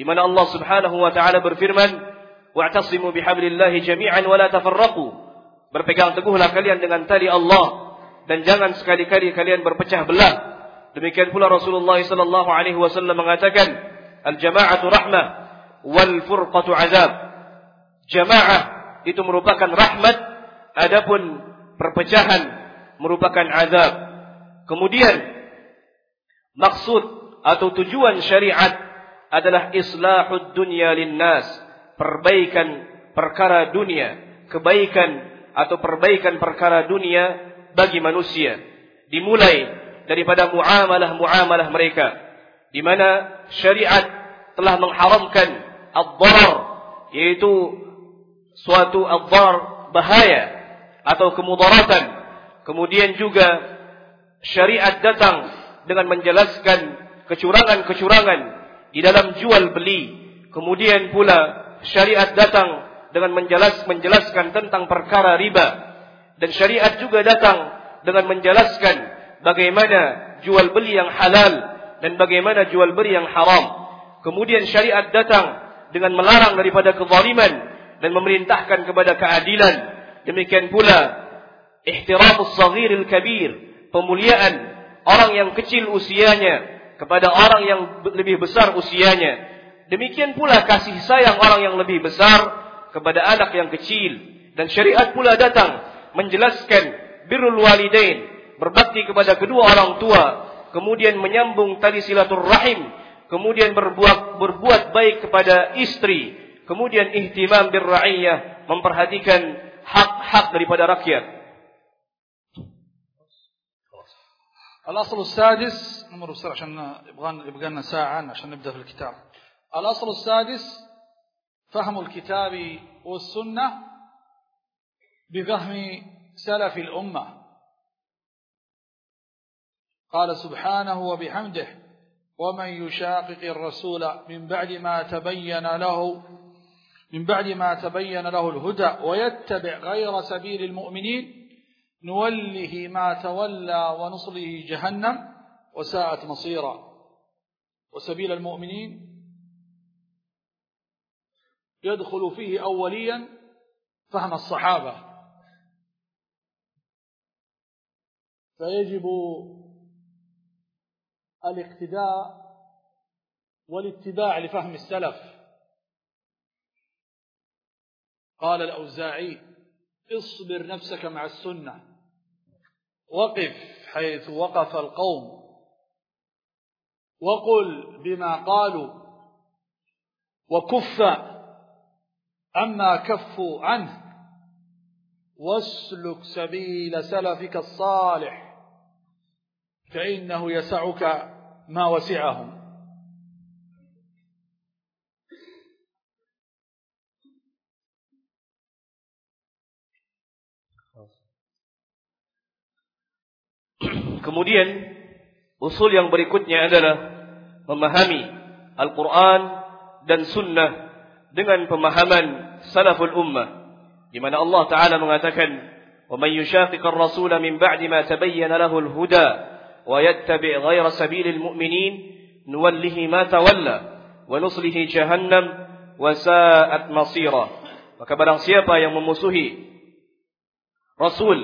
di mana Allah Subhanahu wa taala berfirman wa'tasimu bihablillahi jami'an wa la tafarraqu berpegang teguhlah kalian dengan tali Allah dan jangan sekali-kali kalian berpecah belah demikian pula Rasulullah sallallahu alaihi wasallam mengatakan al jama'atu rahmah wal furqatu azab. Jamaah itu merupakan rahmat, adapun perpecahan merupakan azab. Kemudian maksud atau tujuan syariat adalah islahud dunya linnas, perbaikan perkara dunia, kebaikan atau perbaikan perkara dunia bagi manusia. Dimulai daripada muamalah-muamalah mereka di mana syariat telah mengharamkan ad-darar yaitu suatu ad-darar bahaya atau kemudaratan kemudian juga syariat datang dengan menjelaskan kecurangan-kecurangan di dalam jual beli kemudian pula syariat datang dengan menjelas menjelaskan tentang perkara riba dan syariat juga datang dengan menjelaskan bagaimana jual beli yang halal dan bagaimana jual beli yang haram kemudian syariat datang dengan melarang daripada kezaliman dan memerintahkan kepada keadilan. Demikian pula ihtiramus saghiril kabir, pemuliaan orang yang kecil usianya kepada orang yang lebih besar usianya. Demikian pula kasih sayang orang yang lebih besar kepada anak yang kecil dan syariat pula datang menjelaskan birrul walidain, berbakti kepada kedua orang tua, kemudian menyambung tali silaturrahim kemudian berbuat berbuat baik kepada istri, kemudian ihtimam birra'iyah, memperhatikan hak-hak daripada rakyat. الأصل السادس نمر السادس عشان يبغى يبقى لنا ساعة عشان نبدأ في الكتاب الأصل السادس فهم الكتاب والسنة بفهم سلف الأمة. قال سبحانه وبحمده ومن يشاقق الرسول من بعد ما تبين له من بعد ما تبين له الهدى ويتبع غير سبيل المؤمنين نوله ما تولى ونصله جهنم وساءت مصيرا. وسبيل المؤمنين يدخل فيه أوليا فهم الصحابة. فيجب الاقتداء والاتباع لفهم السلف. قال الأوزاعي اصبر نفسك مع السنة. وقف حيث وقف القوم. وقل بما قالوا. وكف عما كفوا عنه واسلك سبيل سلفك الصالح فإنه يسعك ما وسعهم Kemudian usul yang berikutnya adalah memahami Al-Quran dan Sunnah dengan pemahaman salaful ummah. Di mana Allah Taala mengatakan, "Wa man yushaqiq ar-rasula min ba'di ma tabayyana lahu al-huda wa yattabi' ghayra sabilil mu'minin nuwallihi ma tawalla wa nuslihi jahannam wa sa'at masira." Maka barang siapa yang memusuhi Rasul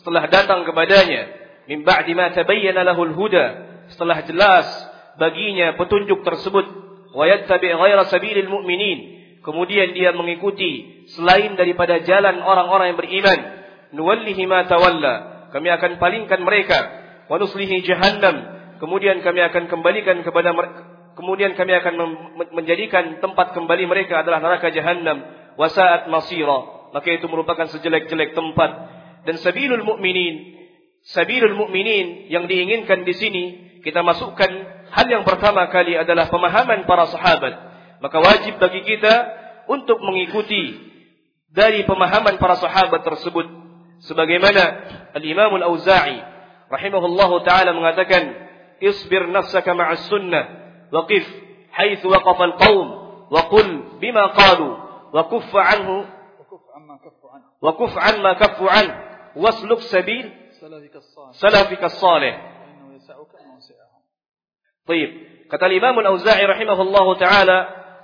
setelah datang kepadanya min ba'di ma tabayyana lahul huda setelah jelas baginya petunjuk tersebut wa yattabi' ghaira sabilil mu'minin kemudian dia mengikuti selain daripada jalan orang-orang yang beriman. Nuwallihi ma tawalla. Kami akan palingkan mereka. Wa nuslihi jahannam. Kemudian kami akan kembalikan kepada kemudian kami akan menjadikan tempat kembali mereka adalah neraka jahannam. Wa sa'at masira. Maka itu merupakan sejelek-jelek tempat. Dan sabilul mu'minin sabilul mu'minin yang diinginkan di sini kita masukkan hal yang pertama kali adalah pemahaman para sahabat maka wajib bagi kita untuk mengikuti dari pemahaman para sahabat tersebut sebagaimana al-Imam al-Auza'i rahimahullahu taala mengatakan isbir nafsaka ma'as sunnah waqif al-qaum wa qul bima qalu wa kuff anhu wa kuff amma kaffu an wasluk sabil salafik as-salih. Baik. Kata Imam Al-Auza'i rahimahullahu taala,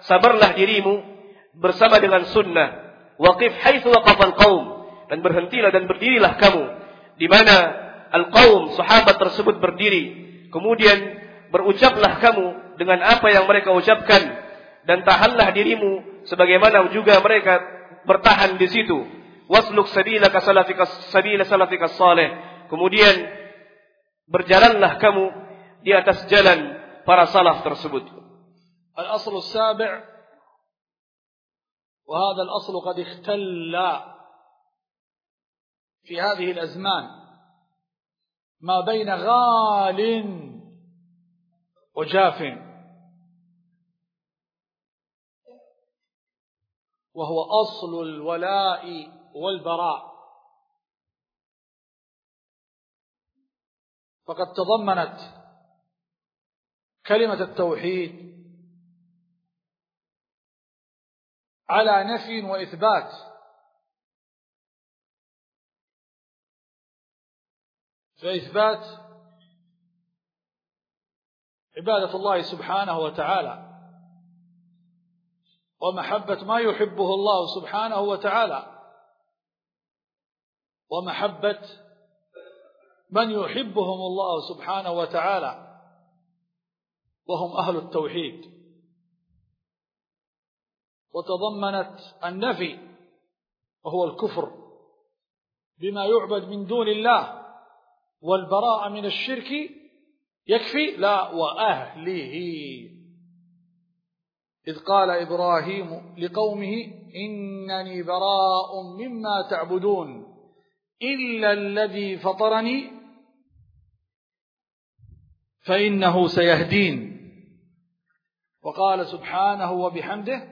sabarlah dirimu bersama dengan sunnah. Waqif haitsu waqafa al-qaum dan berhentilah dan berdirilah kamu di mana al-qaum sahabat tersebut berdiri. Kemudian berucaplah kamu dengan apa yang mereka ucapkan dan tahanlah dirimu sebagaimana juga mereka bertahan di situ. Wasluk sabila salafika sabila salafika salih Kemudian berjalanlah kamu di atas jalan para salaf tersebut. الأصل السابع. وهذا الأصل قد اختل في هذه الأزمان. ما بين غال وجاف. وهو أصل الولاء والبراء. فقد تضمنت كلمة التوحيد على نفي وإثبات. فإثبات عبادة الله سبحانه وتعالى. ومحبة ما يحبه الله سبحانه وتعالى. ومحبة من يحبهم الله سبحانه وتعالى. وهم أهل التوحيد. وتضمنت النفي وهو الكفر بما يعبد من دون الله والبراءة من الشرك يكفي لا وأهله. إذ قال إبراهيم لقومه إنني براء مما تعبدون إلا الذي فطرني فإنه سيهدين. وقال سبحانه وبحمده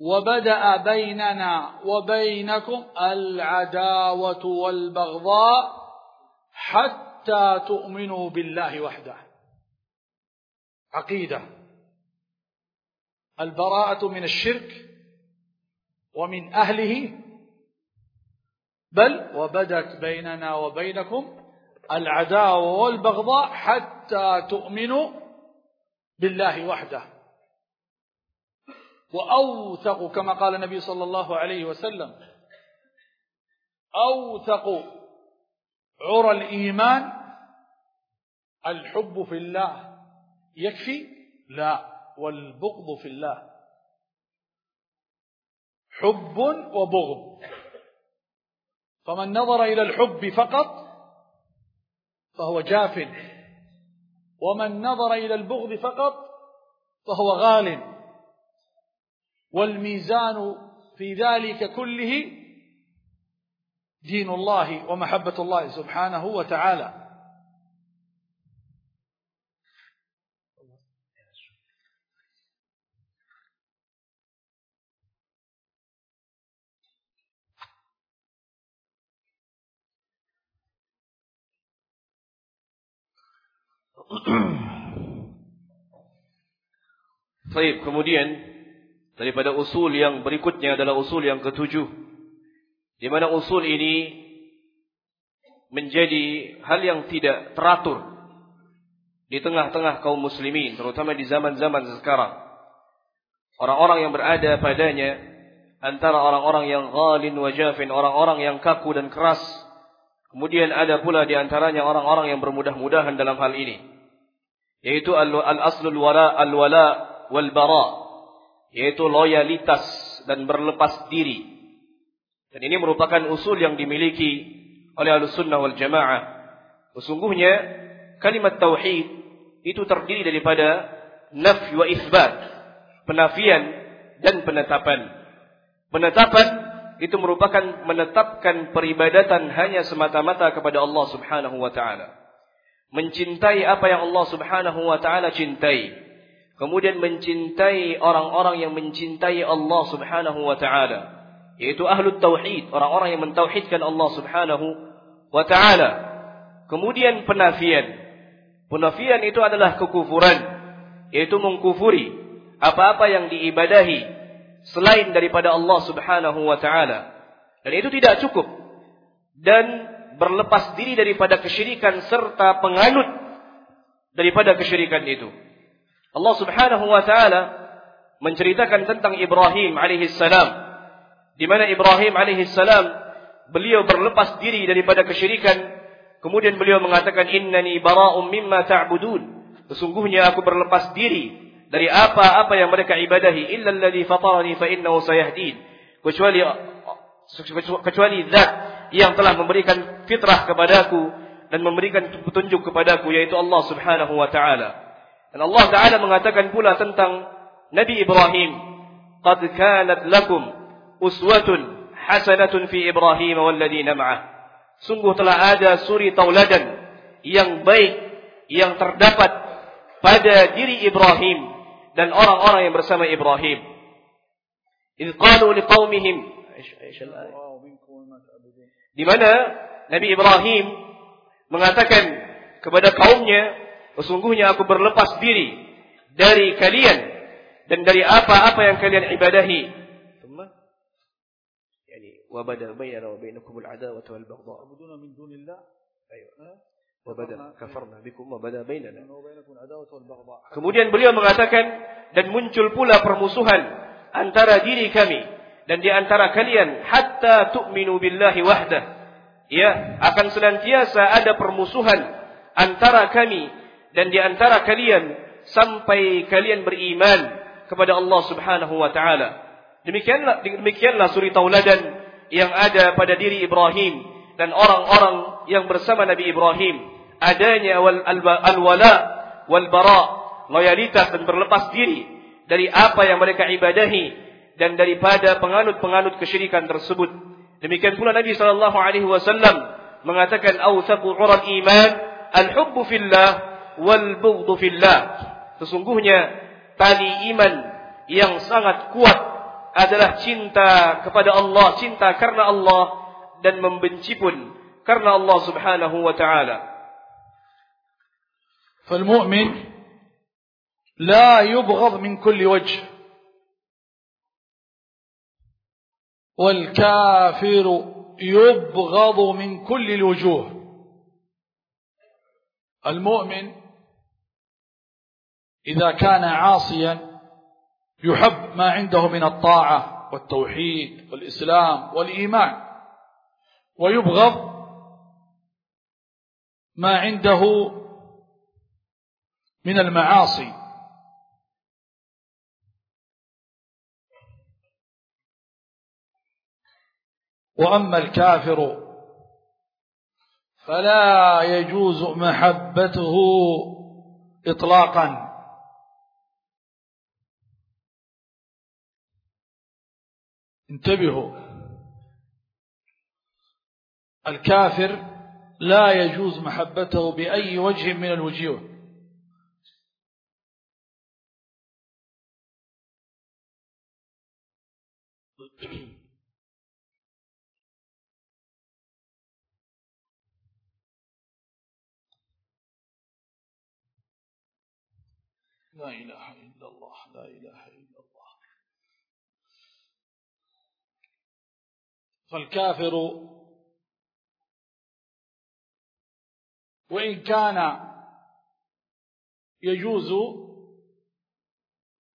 وبدأ بيننا وبينكم العداوة والبغضاء حتى تؤمنوا بالله وحده. عقيدة. البراءة من الشرك ومن أهله. بل وبدت بيننا وبينكم العداوة والبغضاء حتى تؤمنوا بالله وحده. وأوثق كما قال النبي صلى الله عليه وسلم. أوثق عرى الإيمان الحب في الله. يكفي؟ لا. والبغض في الله. حب وبغض. فمن نظر إلى الحب فقط فهو جاف. ومن نظر إلى البغض فقط فهو غال. والميزان في ذلك كله دين الله ومحبة الله سبحانه وتعالى. Baik, kemudian daripada usul yang berikutnya adalah usul yang ketujuh. Di mana usul ini menjadi hal yang tidak teratur di tengah-tengah kaum muslimin, terutama di zaman-zaman sekarang. Orang-orang yang berada padanya antara orang-orang yang ghalin wa jafin, orang-orang yang kaku dan keras. Kemudian ada pula di antaranya orang-orang yang bermudah-mudahan dalam hal ini yaitu al-aslul wala al-wala wal bara yaitu loyalitas dan berlepas diri. Dan ini merupakan usul yang dimiliki oleh al-sunnah wal jamaah. Sesungguhnya kalimat tauhid itu terdiri daripada nafy wa isbat penafian dan penetapan. Penetapan itu merupakan menetapkan peribadatan hanya semata-mata kepada Allah Subhanahu wa taala. Mencintai apa yang Allah Subhanahu wa taala cintai kemudian mencintai orang-orang yang mencintai Allah Subhanahu wa taala. Yaitu ahlu tauhid orang-orang yang mentauhidkan Allah Subhanahu wa taala. Kemudian penafian. Penafian itu adalah kekufuran. Yaitu mengkufuri apa-apa yang diibadahi selain daripada Allah Subhanahu wa taala. Dan itu tidak cukup. Dan berlepas diri daripada kesyirikan serta penganut daripada kesyirikan itu. Allah Subhanahu wa taala menceritakan tentang Ibrahim alaihi salam di mana Ibrahim alaihi salam beliau berlepas diri daripada kesyirikan. Kemudian beliau mengatakan innani bara'um mimma ta'budun. Sesungguhnya aku berlepas diri dari apa-apa yang mereka ibadahi. Illa alladhi fatarani fa innahu sayahdin. Kecuali kecuali zat yang telah memberikan fitrah kepadaku dan memberikan petunjuk kepadaku yaitu Allah Subhanahu wa taala. Dan Allah Taala mengatakan pula tentang Nabi Ibrahim, "Qad kanat lakum uswatun hasanatun fi Ibrahim wal ladina ma'ah." Sungguh telah ada suri tauladan yang baik yang terdapat pada diri Ibrahim dan orang-orang yang bersama Ibrahim. Id qalu liqaumihim di mana Nabi Ibrahim mengatakan kepada kaumnya sesungguhnya aku berlepas diri dari kalian dan dari apa-apa yang kalian ibadahi. Thumma yani wa bada bainana wa bainakum al-adawah wal baghdha. Abuduna min dunillah. Ayo. Wa bada kafarna bikum wa bada bainana. Kemudian beliau mengatakan dan muncul pula permusuhan antara diri kami dan di antara kalian hatta tu'minu billahi wahdah ya akan senantiasa ada permusuhan antara kami dan di antara kalian sampai kalian beriman kepada Allah Subhanahu wa taala. Demikianlah demikianlah suri tauladan yang ada pada diri Ibrahim dan orang-orang yang bersama Nabi Ibrahim. Adanya wal al-wala wal bara loyalitas dan berlepas diri dari apa yang mereka ibadahi dan daripada penganut-penganut kesyirikan tersebut. Demikian pula Nabi sallallahu alaihi wasallam mengatakan ural iman al-hubbu fillah wal bughdhu fillah. Sesungguhnya tali iman yang sangat kuat adalah cinta kepada Allah, cinta karena Allah dan membenci pun karena Allah Subhanahu wa taala. فالمؤمن لا يبغض من كل وجه والكافر يبغض من كل الوجوه المؤمن إذا كان عاصيا يحب ما عنده من الطاعة والتوحيد والإسلام والإيمان ويبغض ما عنده من المعاصي. وأما الكافر فلا يجوز محبته إطلاقا. انتبهوا. الكافر لا يجوز محبته بأي وجه من الوجوه. لا إله إلا الله لا إله إلا فالكافر وإن كان يجوز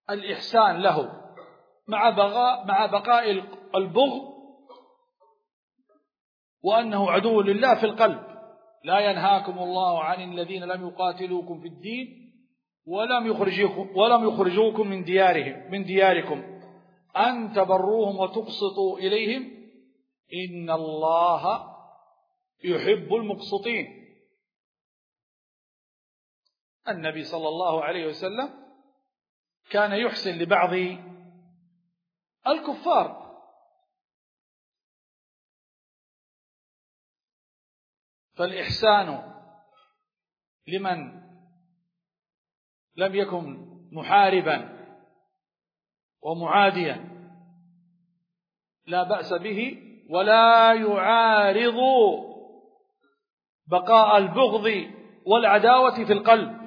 الإحسان له مع بقاء مع بقاء البغض وأنه عدو لله في القلب. لا ينهاكم الله عن الذين لم يقاتلوكم في الدين ولم يخرجوكم ولم يخرجوكم من ديارهم من دياركم. أن تبروهم وتقسطوا إليهم إن الله يحب المقسطين. النبي صلى الله عليه وسلم كان يحسن لبعض الكفار. فالإحسان لمن لم يكن محاربا ومعاديا لا بأس به ولا يعارض بقاء البغض والعداوة في القلب.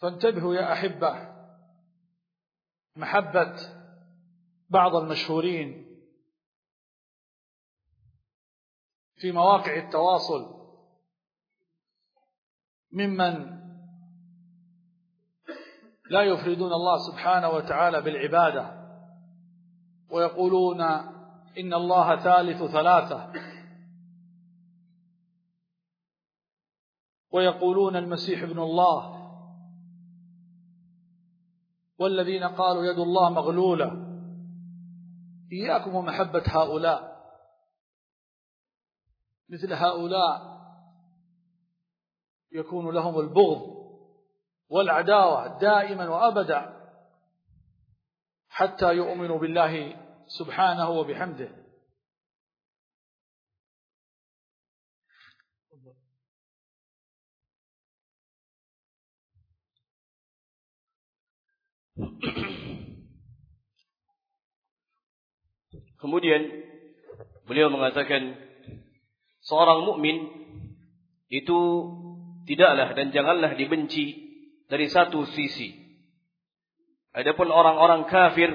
فانتبهوا يا أحبة محبة بعض المشهورين في مواقع التواصل ممن لا يفردون الله سبحانه وتعالى بالعبادة. ويقولون إن الله ثالث ثلاثة. ويقولون المسيح ابن الله. والذين قالوا يد الله مغلولة. إياكم ومحبة هؤلاء. مثل هؤلاء يكون لهم البغض. والعداوة دائما وأبدا حتى يؤمنوا بالله سبحانه وبحمده Kemudian beliau mengatakan seorang mukmin itu tidaklah dan janganlah dibenci dari satu sisi. Adapun orang-orang kafir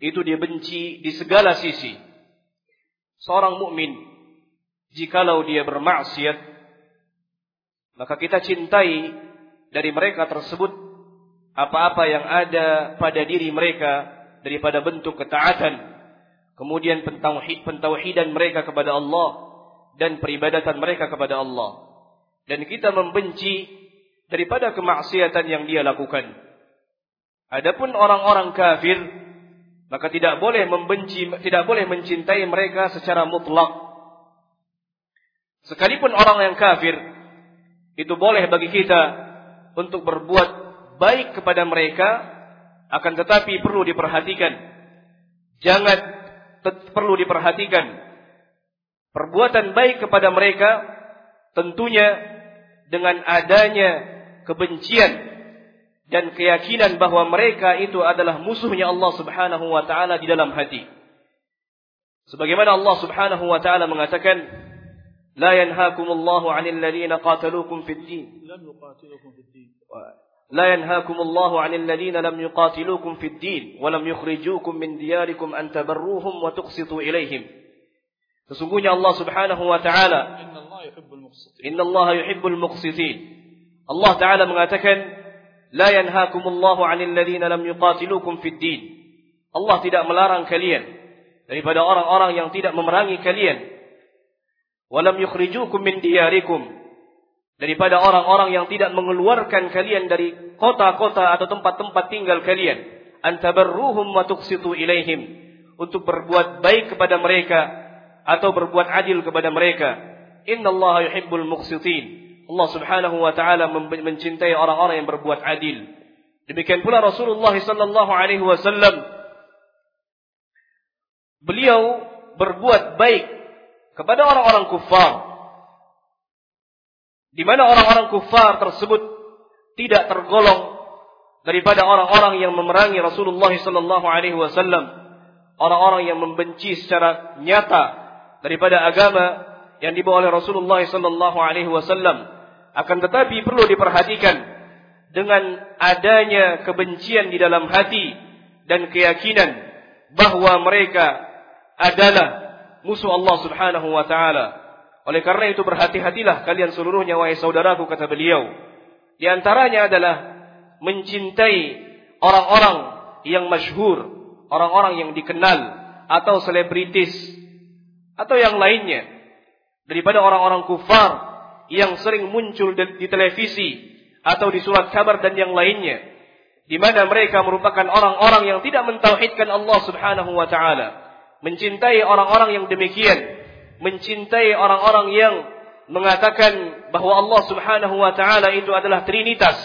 itu dibenci di segala sisi. Seorang mukmin jikalau dia bermaksiat maka kita cintai dari mereka tersebut apa-apa yang ada pada diri mereka daripada bentuk ketaatan kemudian pentauhid pentauhidan mereka kepada Allah dan peribadatan mereka kepada Allah dan kita membenci daripada kemaksiatan yang dia lakukan. Adapun orang-orang kafir maka tidak boleh membenci tidak boleh mencintai mereka secara mutlak. Sekalipun orang yang kafir itu boleh bagi kita untuk berbuat baik kepada mereka akan tetapi perlu diperhatikan jangan perlu diperhatikan perbuatan baik kepada mereka tentunya dengan adanya kebencian dan keyakinan bahwa mereka itu adalah musuhnya Allah Subhanahu wa taala di dalam hati. Sebagaimana Allah Subhanahu wa taala mengatakan, "La yanhaakumullahu 'anil ladzina qataluukum fid din." Lam yuqatilukum fid din. لا ينهاكم الله عن الذين لم يقاتلوكم في الدين ولم يخرجوكم من دياركم أن تبروهم وتقسطوا إليهم Sesungguhnya Allah Subhanahu wa taala Inna Allah yuhibbul muqsitin. Allah taala mengatakan la yanhaakumullahu 'anil ladzina lam yuqatilukum fid din. Allah tidak melarang kalian daripada orang-orang yang tidak memerangi kalian. Walam yukhrijukum min diyarikum daripada orang-orang yang tidak mengeluarkan kalian dari kota-kota atau tempat-tempat tinggal kalian. Antabarruhum wa tuqsitu ilaihim untuk berbuat baik kepada mereka atau berbuat adil kepada mereka. Inna Allah yuhibbul muqsitin. Allah subhanahu wa ta'ala mencintai orang-orang yang berbuat adil. Demikian pula Rasulullah sallallahu alaihi wasallam beliau berbuat baik kepada orang-orang kufar. Di mana orang-orang kufar tersebut tidak tergolong daripada orang-orang yang memerangi Rasulullah sallallahu alaihi wasallam. Orang-orang yang membenci secara nyata daripada agama yang dibawa oleh Rasulullah sallallahu alaihi wasallam akan tetapi perlu diperhatikan dengan adanya kebencian di dalam hati dan keyakinan bahwa mereka adalah musuh Allah Subhanahu wa taala. Oleh karena itu berhati-hatilah kalian seluruhnya wahai saudaraku kata beliau. Di antaranya adalah mencintai orang-orang yang masyhur orang-orang yang dikenal atau selebritis atau yang lainnya. Daripada orang-orang kufar yang sering muncul di televisi atau di surat kabar dan yang lainnya di mana mereka merupakan orang-orang yang tidak mentauhidkan Allah Subhanahu wa taala mencintai orang-orang yang demikian mencintai orang-orang yang mengatakan bahwa Allah Subhanahu wa taala itu adalah trinitas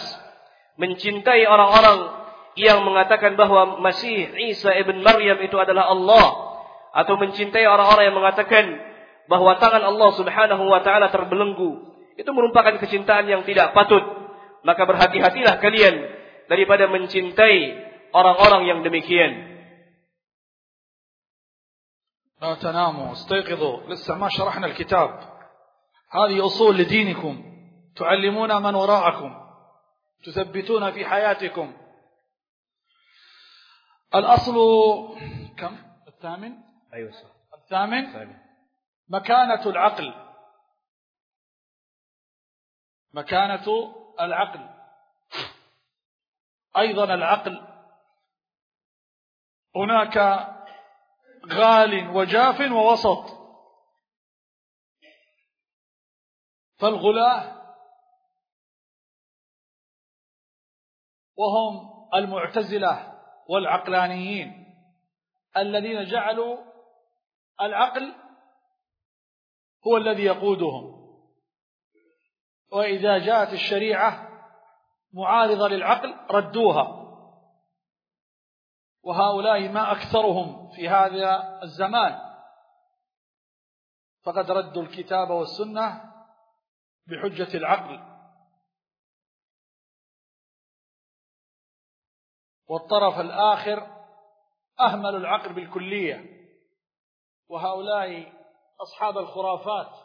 mencintai orang-orang yang mengatakan bahwa Masih Isa ibn Maryam itu adalah Allah atau mencintai orang-orang yang mengatakan bahwa tangan Allah Subhanahu wa taala terbelenggu itu merupakan kecintaan yang tidak patut. Maka berhati-hatilah kalian daripada mencintai orang-orang yang demikian. لا تناموا استيقظوا. لسه ما شرحنا الكتاب. هذه أصول لدينكم. تعلمون من وراءكم. تثبتون في حياتكم. الأصل كم؟ الثامن؟ أيوة الثامن. مكانة العقل. مكانة العقل. أيضا العقل. هناك غال وجاف ووسط. فالغلاة وهم المعتزلة والعقلانيين الذين جعلوا العقل هو الذي يقودهم. وإذا جاءت الشريعة معارضة للعقل ردوها. وهؤلاء ما أكثرهم في هذا الزمان. فقد ردوا الكتاب والسنة بحجة العقل. والطرف الآخر أهملوا العقل بالكلية. وهؤلاء أصحاب الخرافات.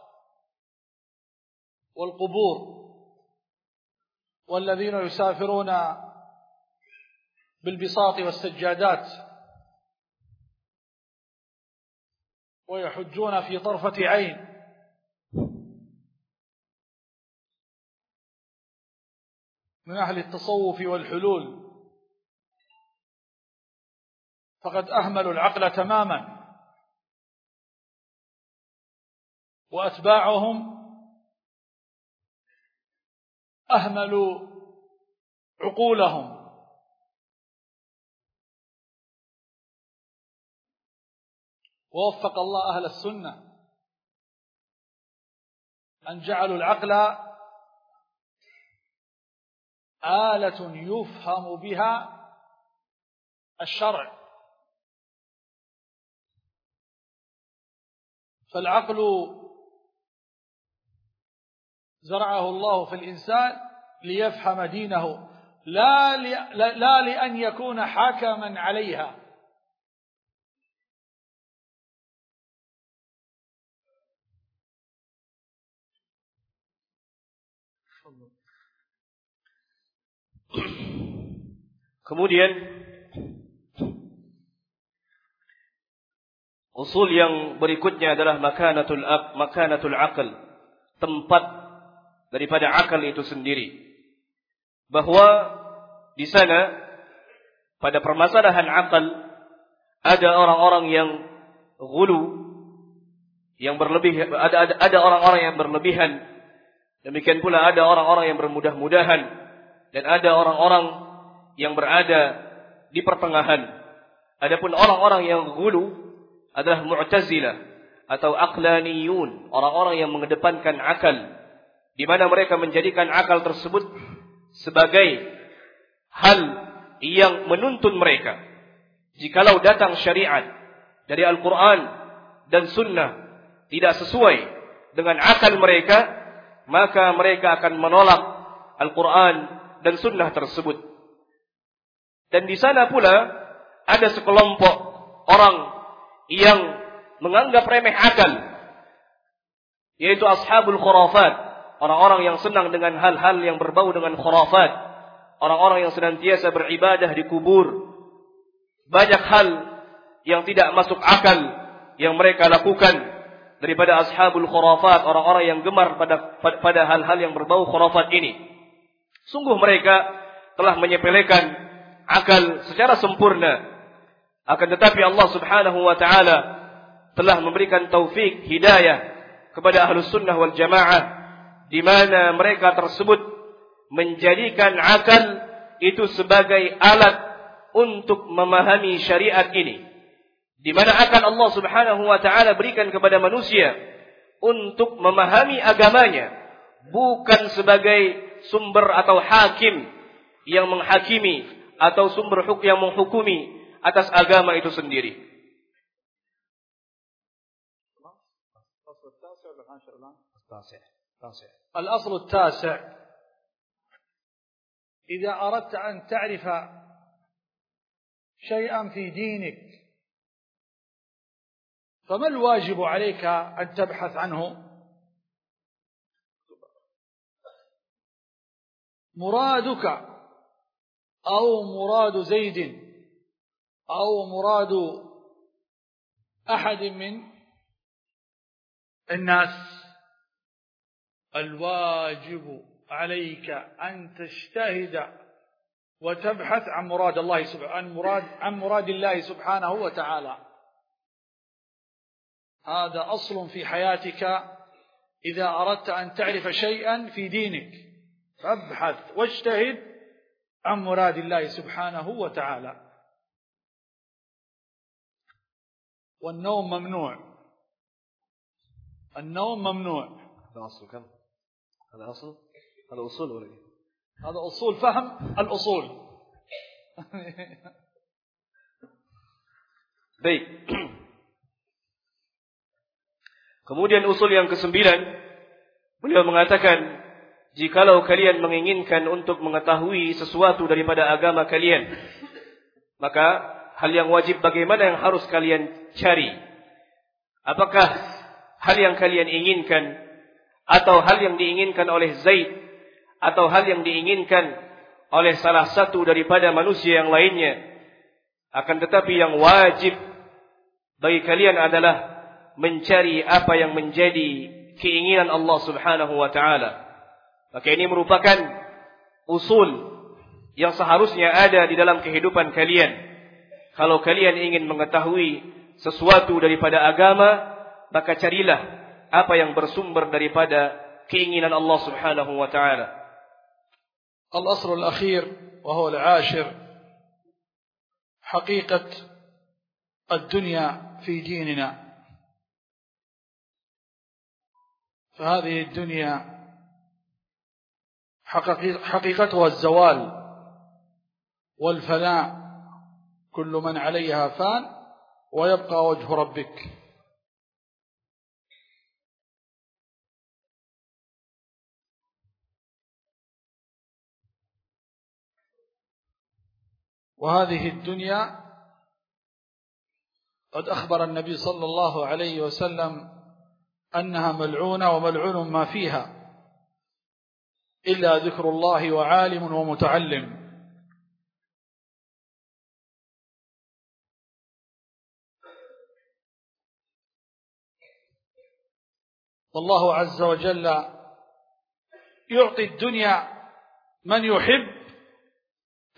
والقبور والذين يسافرون بالبساط والسجادات ويحجون في طرفة عين. من أهل التصوف والحلول. فقد أهملوا العقل تماما. وأتباعهم أهملوا عقولهم. ووفق الله أهل السنة. أن جعلوا العقل آلة يفهم بها الشرع. فالعقل زرعه الله في الإنسان ليفهم دينه لا, لا لأن يكون حكما عليها Kemudian usul yang berikutnya adalah makanatul aq, makanatul aql, tempat daripada akal itu sendiri. Bahwa di sana pada permasalahan akal ada orang-orang yang gulu yang berlebih ada ada ada orang-orang yang berlebihan demikian pula ada orang-orang yang bermudah-mudahan dan ada orang-orang yang berada di pertengahan. Adapun orang-orang yang gulu adalah mu'tazilah atau aqlaniyun, orang-orang yang mengedepankan akal di mana mereka menjadikan akal tersebut sebagai hal yang menuntun mereka. Jikalau datang syariat dari Al-Quran dan Sunnah tidak sesuai dengan akal mereka, maka mereka akan menolak Al-Quran dan Sunnah tersebut. Dan di sana pula ada sekelompok orang yang menganggap remeh akal. Yaitu ashabul khurafat. Orang-orang yang senang dengan hal-hal yang berbau dengan khurafat. Orang-orang yang senantiasa beribadah di kubur. Banyak hal yang tidak masuk akal yang mereka lakukan daripada ashabul khurafat. Orang-orang yang gemar pada pada hal-hal yang berbau khurafat ini. Sungguh mereka telah menyepelekan akal secara sempurna. Akan tetapi Allah Subhanahu wa taala telah memberikan taufik hidayah kepada ahlus sunnah wal jamaah di mana mereka tersebut menjadikan akal itu sebagai alat untuk memahami syariat ini. Di mana akal Allah Subhanahu wa taala berikan kepada manusia untuk memahami agamanya bukan sebagai sumber atau hakim yang menghakimi atau sumber hukum yang menghukumi atas agama itu sendiri. الأصل التاسع. إذا أردت أن تعرف شيئا في دينك فما الواجب عليك أن تبحث عنه؟ مرادك أو مراد زيد أو مراد أحد من الناس؟ الواجب عليك أن تجتهد وتبحث عن مراد الله سبحانه عن مراد عن مراد الله سبحانه وتعالى. هذا أصل في حياتك إذا أردت أن تعرف شيئا في دينك. فابحث واجتهد عن مراد الله سبحانه وتعالى. والنوم ممنوع. النوم ممنوع. كم؟ هذا أصل هذا أصول ولا إيه؟ هذا أصول فهم الأصول Baik. Kemudian usul yang kesembilan, beliau mengatakan jikalau kalian menginginkan untuk mengetahui sesuatu daripada agama kalian maka hal yang wajib bagaimana yang harus kalian cari apakah hal yang kalian inginkan atau hal yang diinginkan oleh Zaid atau hal yang diinginkan oleh salah satu daripada manusia yang lainnya akan tetapi yang wajib bagi kalian adalah mencari apa yang menjadi keinginan Allah Subhanahu wa taala Maka ini merupakan usul yang seharusnya ada di dalam kehidupan kalian. Kalau kalian ingin mengetahui sesuatu daripada agama, maka carilah apa yang bersumber daripada keinginan Allah Subhanahu wa taala. الأصل الأخير وهو العاشر حقيقة الدنيا في ديننا فهذه الدنيا حقيقتها الزوال والفناء كل من عليها فان ويبقى وجه ربك وهذه الدنيا قد أخبر النبي صلى الله عليه وسلم أنها ملعونة وملعون ما فيها إلا ذكر الله وعالم ومتعلم. والله عز وجل يعطي الدنيا من يحب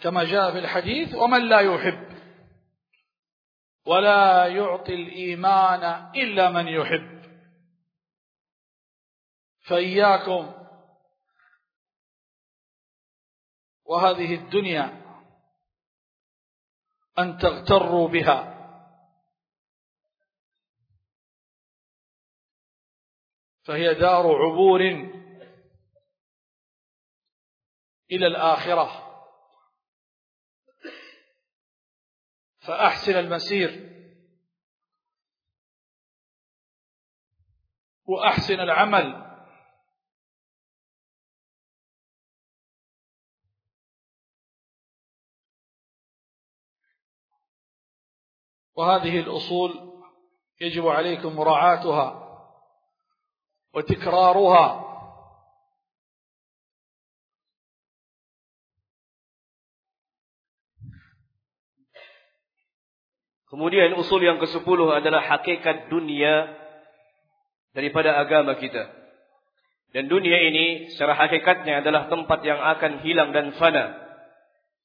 كما جاء في الحديث ومن لا يحب ولا يعطي الإيمان إلا من يحب. فإياكم. وهذه الدنيا أن تغتروا بها. فهي دار عبور إلى الآخرة. فأحسن المسير. وأحسن العمل. وهذه الأصول يجب عليكم مراعاتها وتكرارها. Kemudian usul yang ke-10 adalah hakikat dunia daripada agama kita. Dan dunia ini secara hakikatnya adalah tempat yang akan hilang dan fana.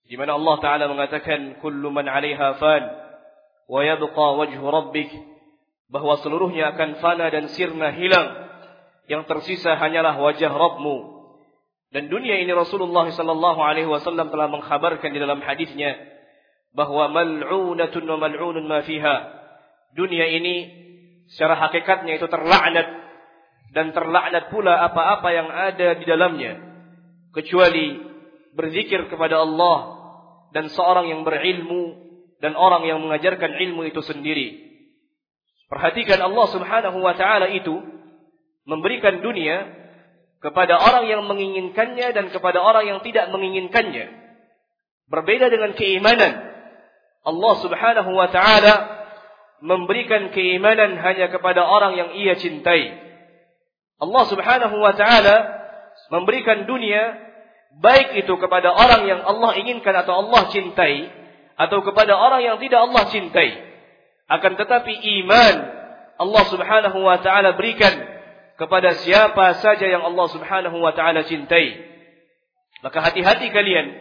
Di mana Allah Taala mengatakan kullu man 'alaiha fan wa yabqa wajhu rabbik bahwa seluruhnya akan fana dan sirna hilang. Yang tersisa hanyalah wajah Rabbmu. Dan dunia ini Rasulullah sallallahu alaihi wasallam telah mengkhabarkan di dalam hadisnya bahwa mal'unatun wa mal'unun ma fiha. Dunia ini secara hakikatnya itu terlaknat dan terlaknat pula apa-apa yang ada di dalamnya kecuali berzikir kepada Allah dan seorang yang berilmu dan orang yang mengajarkan ilmu itu sendiri. Perhatikan Allah Subhanahu wa taala itu memberikan dunia kepada orang yang menginginkannya dan kepada orang yang tidak menginginkannya. Berbeda dengan keimanan Allah Subhanahu wa taala memberikan keimanan hanya kepada orang yang ia cintai. Allah Subhanahu wa taala memberikan dunia baik itu kepada orang yang Allah inginkan atau Allah cintai atau kepada orang yang tidak Allah cintai. Akan tetapi iman Allah Subhanahu wa taala berikan kepada siapa saja yang Allah Subhanahu wa taala cintai. Maka hati-hati kalian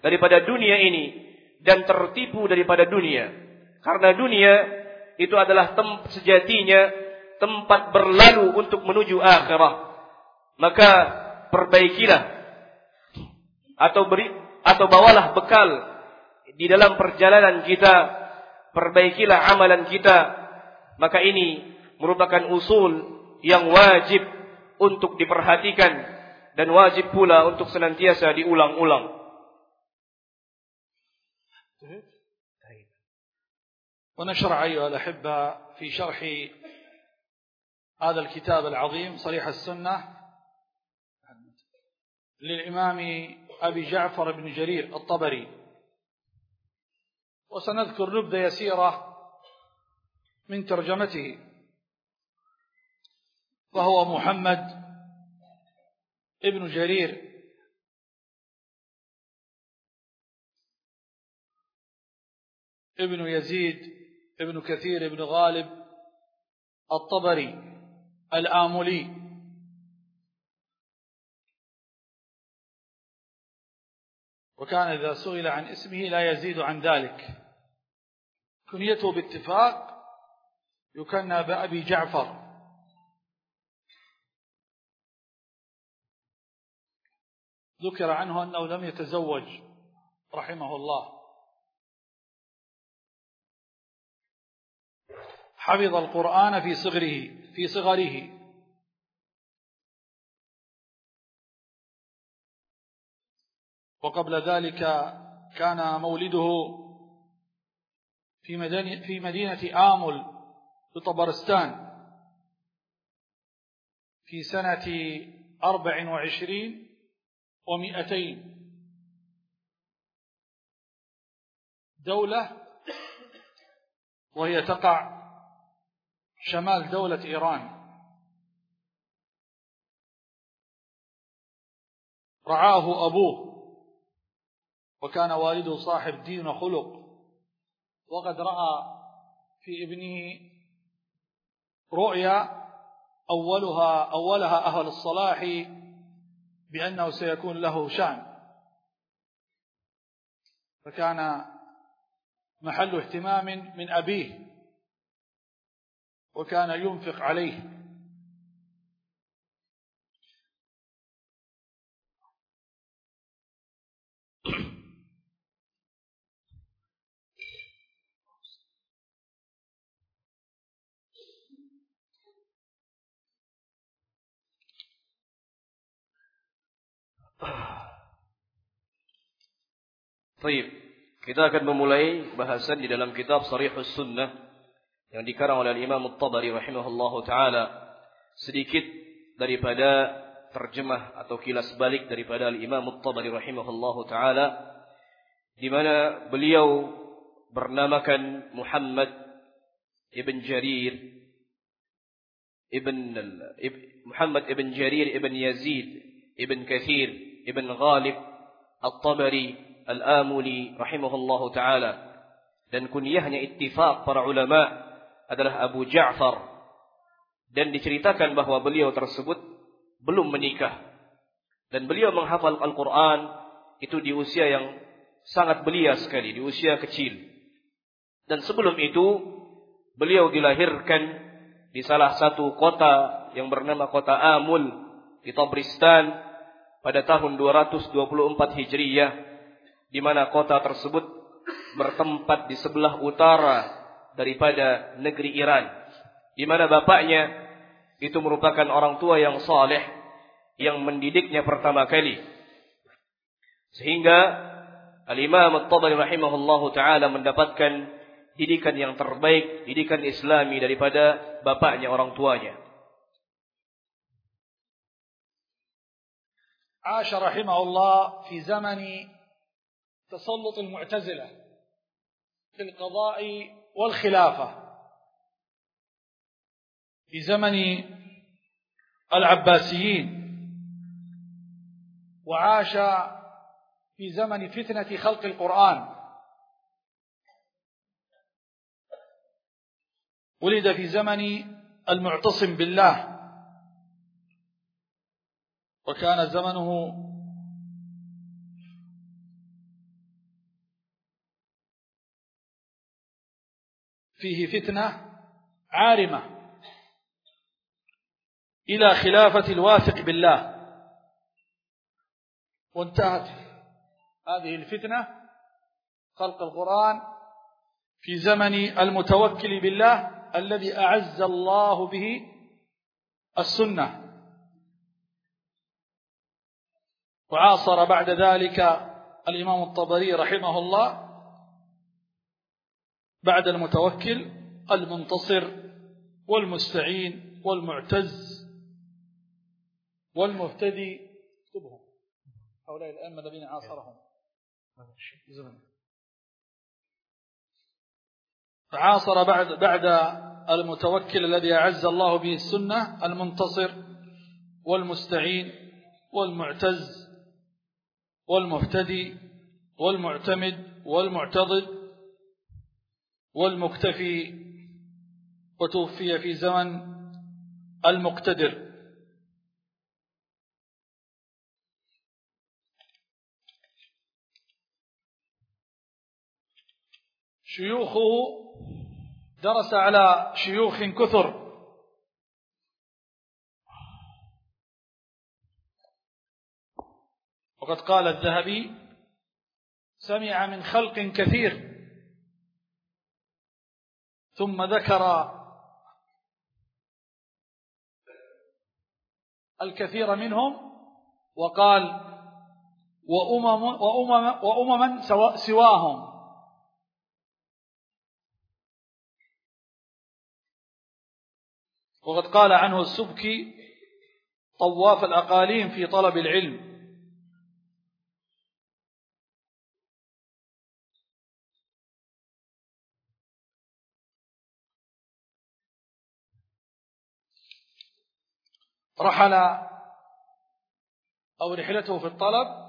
daripada dunia ini dan tertipu daripada dunia. Karena dunia itu adalah tem sejatinya tempat berlalu untuk menuju akhirah. Maka perbaikilah atau beri atau bawalah bekal di dalam perjalanan kita, perbaikilah amalan kita. Maka ini merupakan usul yang wajib untuk diperhatikan dan wajib pula untuk senantiasa diulang-ulang. طيب. ونشرع أيها الأحبة في شرح هذا الكتاب العظيم صريح السنة للإمام أبي جعفر بن جرير الطبري. وسنذكر نبذة يسيرة من ترجمته وهو محمد ابن جرير ابن يزيد ابن كثير ابن غالب الطبري الآملي. وكان إذا سئل عن اسمه لا يزيد عن ذلك. كنيته باتفاق يكنى بأبي جعفر. ذكر عنه أنه لم يتزوج رحمه الله. حفظ القرآن في صغره في صغره. وقبل ذلك كان مولده في مدينة, في مدينة آمل بطبرستان في سنة أربع وعشرين ومئتين. دولة وهي تقع شمال دولة إيران. رعاه أبوه وكان والده صاحب دين وخلق. وقد رأى في ابنه رؤيا أولها أولها أهل الصلاح بأنه سيكون له شأن. فكان محل اهتمام من أبيه. وكان ينفق عليه Baik, kita akan memulai bahasan di dalam kitab Sarihus Sunnah yang dikarang oleh Imam At-Tabari rahimahullahu taala. Sedikit daripada terjemah atau kilas balik daripada Imam At-Tabari rahimahullahu taala di mana beliau bernamakan Muhammad ibn Jarir ibn Muhammad ibn Jarir ibn Yazid ibn Kathir ibn Ghalib At-Tabari Al-Amuli rahimahullahu taala dan kunyahnya ittifaq para ulama adalah Abu Ja'far. Dan diceritakan bahwa beliau tersebut belum menikah. Dan beliau menghafal Al-Qur'an itu di usia yang sangat belia sekali di usia kecil. Dan sebelum itu beliau dilahirkan di salah satu kota yang bernama kota Amul di Tabristan pada tahun 224 Hijriyah di mana kota tersebut bertempat di sebelah utara daripada negeri Iran di mana bapaknya itu merupakan orang tua yang saleh yang mendidiknya pertama kali sehingga Al-Imam At-Tabari rahimahullahu taala mendapatkan didikan yang terbaik didikan islami daripada bapaknya orang tuanya عاش رحمه الله في زمن تسلط المعتزلة في القضاء والخلافة. في زمن العباسيين. وعاش في زمن فتنة خلق القرآن. ولد في زمن المعتصم بالله. وكان زمنه فيه فتنة عارمة إلى خلافة الواثق بالله. وانتهت هذه الفتنة خلق القرآن في زمن المتوكل بالله الذي أعز الله به السنة. وعاصر بعد ذلك الإمام الطبري رحمه الله بعد المتوكل المنتصر والمستعين والمعتز والمهتدي. اكتبهم. هؤلاء الأئمة الذين عاصرهم. فعاصر بعد بعد المتوكل الذي أعز الله به السنة المنتصر والمستعين والمعتز والمهتدي والمعتمد والمعتضد والمكتفي وتوفي في زمن المقتدر. شيوخه درس على شيوخ كثر. وقد قال الذهبي سمع من خلق كثير ثم ذكر الكثير منهم وقال وأمم وأمم وأمما سواهم. وقد قال عنه السبكي طواف الأقاليم في طلب العلم. رحل أو رحلته في الطلب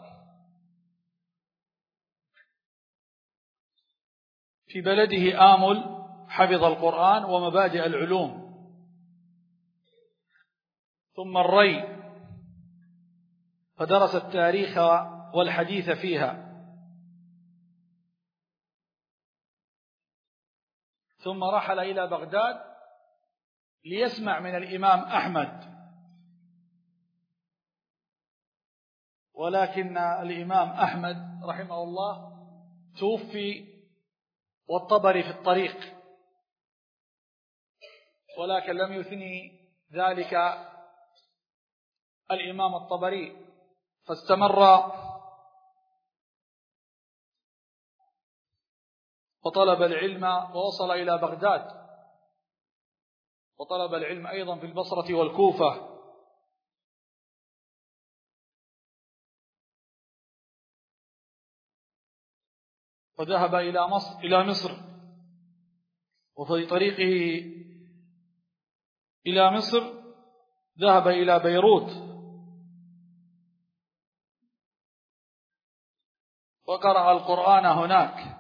في بلده آمل حفظ القرآن ومبادئ العلوم. ثم الري فدرس التاريخ والحديث فيها. ثم رحل إلى بغداد ليسمع من الإمام أحمد. ولكن الإمام أحمد رحمه الله توفي والطبري في الطريق. ولكن لم يثني ذلك الإمام الطبري. فاستمر وطلب العلم ووصل إلى بغداد. وطلب العلم أيضا في البصرة والكوفة. وذهب إلى مصر إلى مصر. وفي طريقه إلى مصر ذهب إلى بيروت. وقرأ القرآن هناك.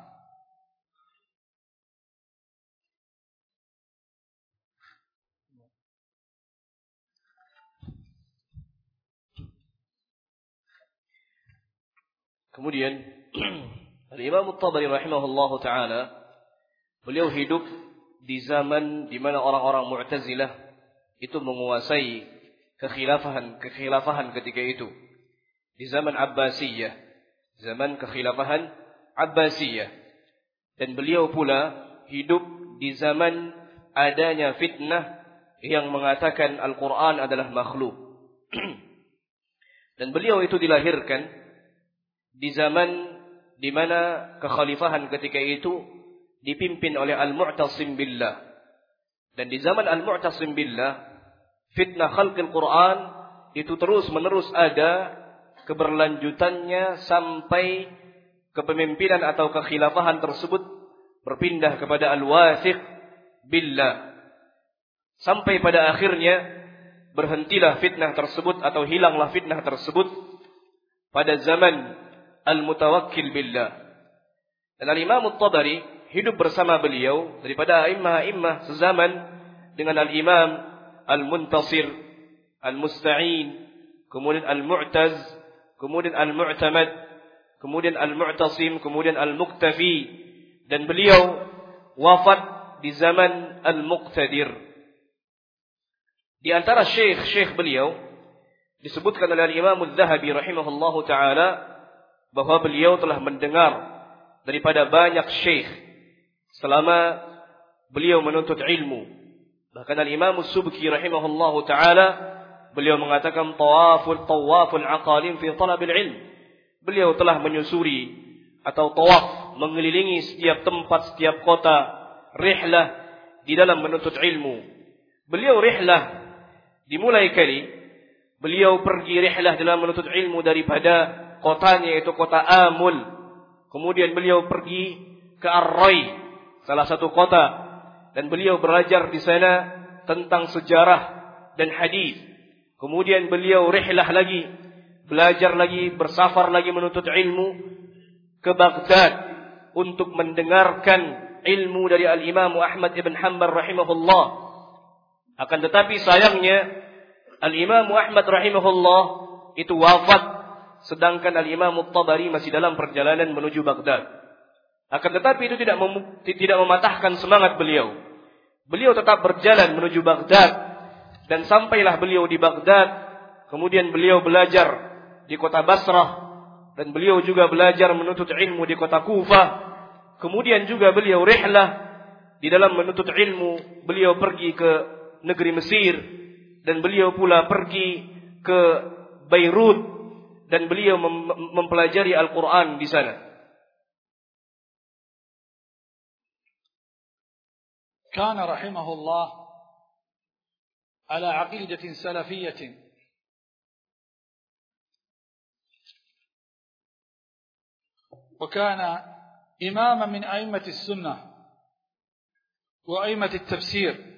Kemudian Al-Imam At-Tabari rahimahullahu taala beliau hidup di zaman di mana orang-orang Mu'tazilah itu menguasai kekhilafahan kekhilafahan ketika itu. Di zaman Abbasiyah, zaman kekhilafahan Abbasiyah. Dan beliau pula hidup di zaman adanya fitnah yang mengatakan Al-Quran adalah makhluk. Dan beliau itu dilahirkan di zaman di mana kekhalifahan ketika itu dipimpin oleh Al-Mu'tasim Billah. Dan di zaman Al-Mu'tasim Billah, fitnah khalqil Quran itu terus menerus ada keberlanjutannya sampai kepemimpinan atau kekhilafahan tersebut berpindah kepada Al-Wathiq Billah. Sampai pada akhirnya berhentilah fitnah tersebut atau hilanglah fitnah tersebut pada zaman al-mutawakkil billah. Dan al-Imam At-Tabari hidup bersama beliau daripada a'immah-a'immah sezaman dengan al-Imam Al-Muntasir, Al-Musta'in, kemudian Al-Mu'taz, kemudian Al-Mu'tamad, kemudian Al-Mu'tasim, kemudian Al-Muktafi dan beliau wafat di zaman Al-Muqtadir. Di antara syekh-syekh beliau disebutkan oleh Imam Az-Zahabi rahimahullahu taala bahwa beliau telah mendengar daripada banyak syekh selama beliau menuntut ilmu. Bahkan Al-Imam Subki rahimahullahu taala beliau mengatakan tawaful tawaful aqalim fi talab ilm. Beliau telah menyusuri atau tawaf mengelilingi setiap tempat, setiap kota, rihlah di dalam menuntut ilmu. Beliau rihlah dimulai kali beliau pergi rihlah dalam menuntut ilmu daripada kotanya itu kota Amul. Kemudian beliau pergi ke Ar-Ray, salah satu kota, dan beliau belajar di sana tentang sejarah dan hadis. Kemudian beliau rihlah lagi, belajar lagi, bersafar lagi menuntut ilmu ke Baghdad untuk mendengarkan ilmu dari Al-Imam Ahmad ibn Hanbal rahimahullah. Akan tetapi sayangnya Al-Imam Ahmad rahimahullah itu wafat sedangkan Al-Imam At-Tabari masih dalam perjalanan menuju Baghdad. Akan tetapi itu tidak mem tidak mematahkan semangat beliau. Beliau tetap berjalan menuju Baghdad dan sampailah beliau di Baghdad. Kemudian beliau belajar di kota Basrah dan beliau juga belajar menuntut ilmu di kota Kufah. Kemudian juga beliau rihlah di dalam menuntut ilmu, beliau pergi ke negeri Mesir dan beliau pula pergi ke Beirut dan beliau mempelajari Al-Quran di sana. كان رحمه الله على عقيدة سلفية وكان إماما من أئمة السنة وأئمة التفسير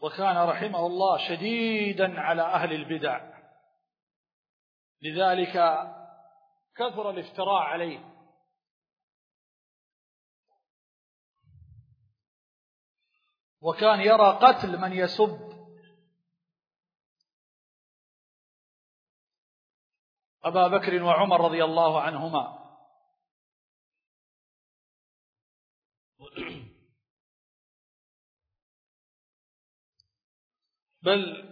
وكان رحمه الله شديدا على أهل البدع. لذلك كثر الافتراء عليه. وكان يرى قتل من يسب. أبا بكر وعمر رضي الله عنهما. بل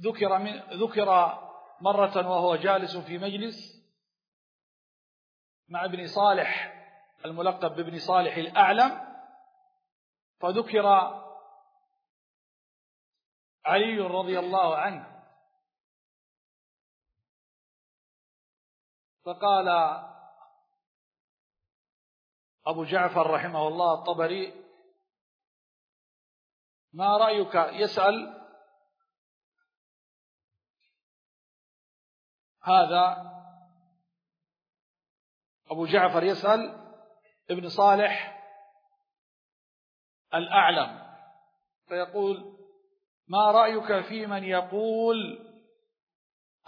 ذكر من ذكر مرة وهو جالس في مجلس مع ابن صالح الملقب بابن صالح الأعلم فذكر علي رضي الله عنه. فقال أبو جعفر رحمه الله الطبري ما رأيك؟ يسأل. هذا أبو جعفر يسأل. ابن صالح الأعلم. فيقول ما رأيك في من يقول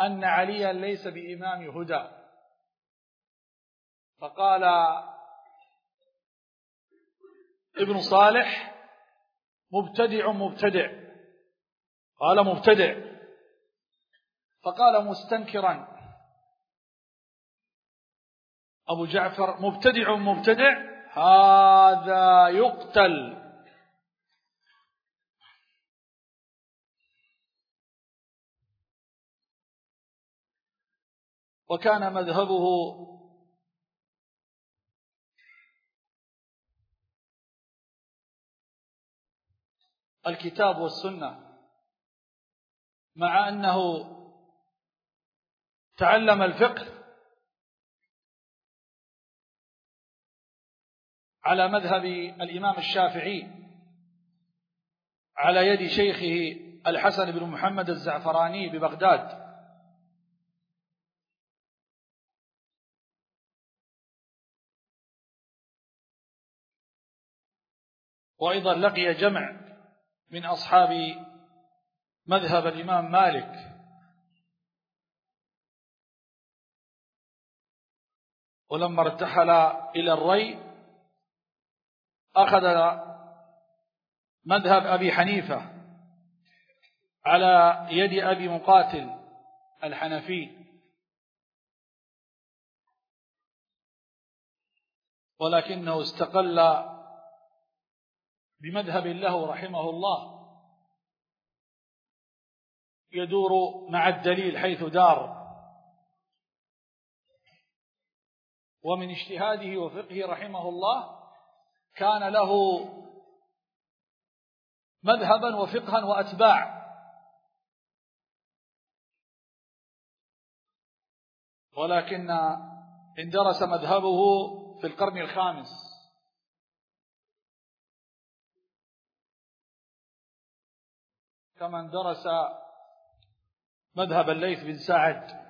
أن عليا ليس بإمام هدى؟ فقال ابن صالح مبتدع مبتدع. قال مبتدع. فقال مستنكرا. أبو جعفر مبتدع مبتدع. هذا يقتل. وكان مذهبه الكتاب والسنة مع أنه تعلم الفقه على مذهب الإمام الشافعي على يد شيخه الحسن بن محمد الزعفراني ببغداد. وأيضا لقي جمع من أصحاب مذهب الإمام مالك. ولما ارتحل إلى الري أخذ مذهب أبي حنيفة على يد أبي مقاتل الحنفي. ولكنه استقل بمذهب له رحمه الله. يدور مع الدليل حيث دار. ومن اجتهاده وفقهه رحمه الله كان له مذهبا وفقها وأتباع. ولكن اندرس مذهبه في القرن الخامس. كمن درس مذهب الليث بن سعد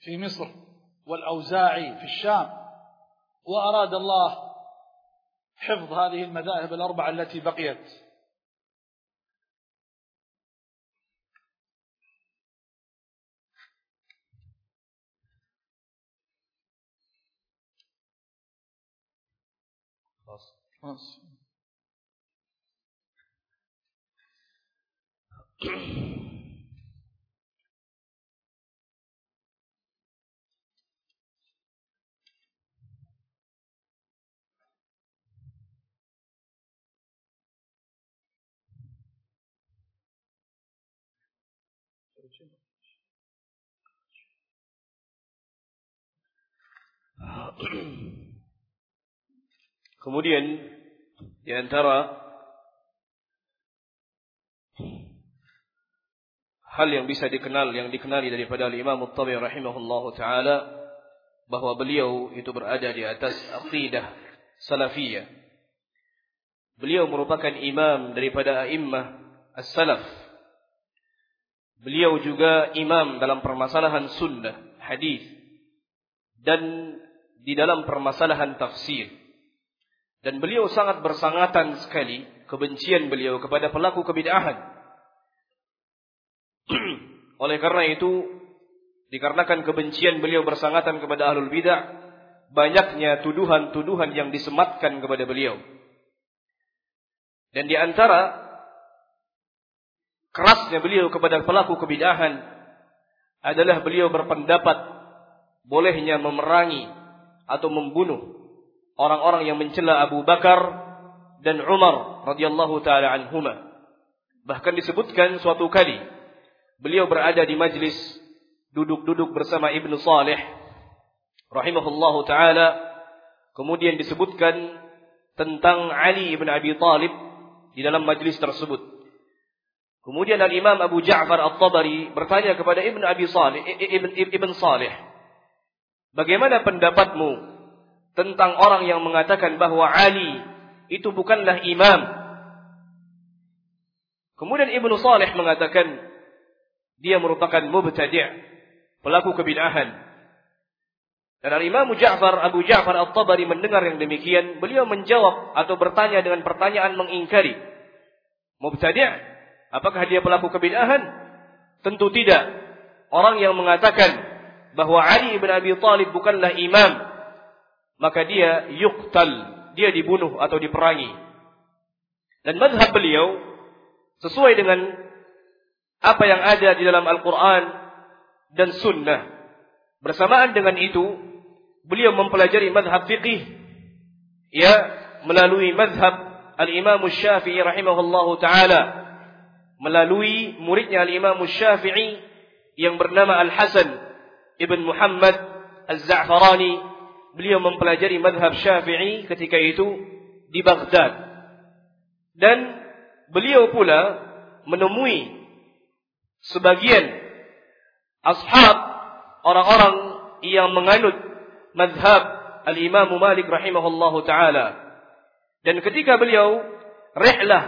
في مصر والأوزاعي في الشام وأراد الله حفظ هذه المذاهب الأربعة التي بقيت. خلاص. Kemudian di antara hal yang bisa dikenal yang dikenali daripada Imam At-Tabi rahimahullahu taala bahwa beliau itu berada di atas aqidah salafiyah. Beliau merupakan imam daripada a'immah as-salaf. Beliau juga imam dalam permasalahan sunnah, hadis dan di dalam permasalahan tafsir. Dan beliau sangat bersangatan sekali kebencian beliau kepada pelaku kebid'ahan. Oleh karena itu, dikarenakan kebencian beliau bersangatan kepada ahlul bidah, banyaknya tuduhan-tuduhan yang disematkan kepada beliau. Dan di antara kerasnya beliau kepada pelaku kebidahan adalah beliau berpendapat bolehnya memerangi atau membunuh orang-orang yang mencela Abu Bakar dan Umar radhiyallahu taala anhuma. Bahkan disebutkan suatu kali beliau berada di majlis duduk-duduk bersama Ibnu Saleh rahimahullahu taala kemudian disebutkan tentang Ali ibn Abi Talib di dalam majlis tersebut. Kemudian Al-Imam Abu Ja'far At-Tabari bertanya kepada Ibn Abi Salih, Ibn, Ibn Salih, bagaimana pendapatmu tentang orang yang mengatakan bahwa Ali itu bukanlah imam? Kemudian Ibn Salih mengatakan, dia merupakan mubtadi' pelaku kebid'ahan. Dan Al-Imam Ja'far Abu Ja'far At-Tabari mendengar yang demikian, beliau menjawab atau bertanya dengan pertanyaan mengingkari. Mubtadi' apakah dia pelaku kebid'ahan? Tentu tidak. Orang yang mengatakan bahwa Ali bin Abi Thalib bukanlah imam, maka dia yuqtal, dia dibunuh atau diperangi. Dan mazhab beliau sesuai dengan apa yang ada di dalam Al-Quran dan Sunnah. Bersamaan dengan itu, beliau mempelajari madhab fiqih. Ya melalui madhab al-Imam Syafi'i rahimahullahu taala. Melalui muridnya al-Imam Syafi'i yang bernama Al-Hasan ibn Muhammad Az-Za'farani. Beliau mempelajari madhab Syafi'i ketika itu di Baghdad. Dan beliau pula menemui sebagian ashab orang-orang yang menganut mazhab al-Imam Malik rahimahullahu taala. Dan ketika beliau rihlah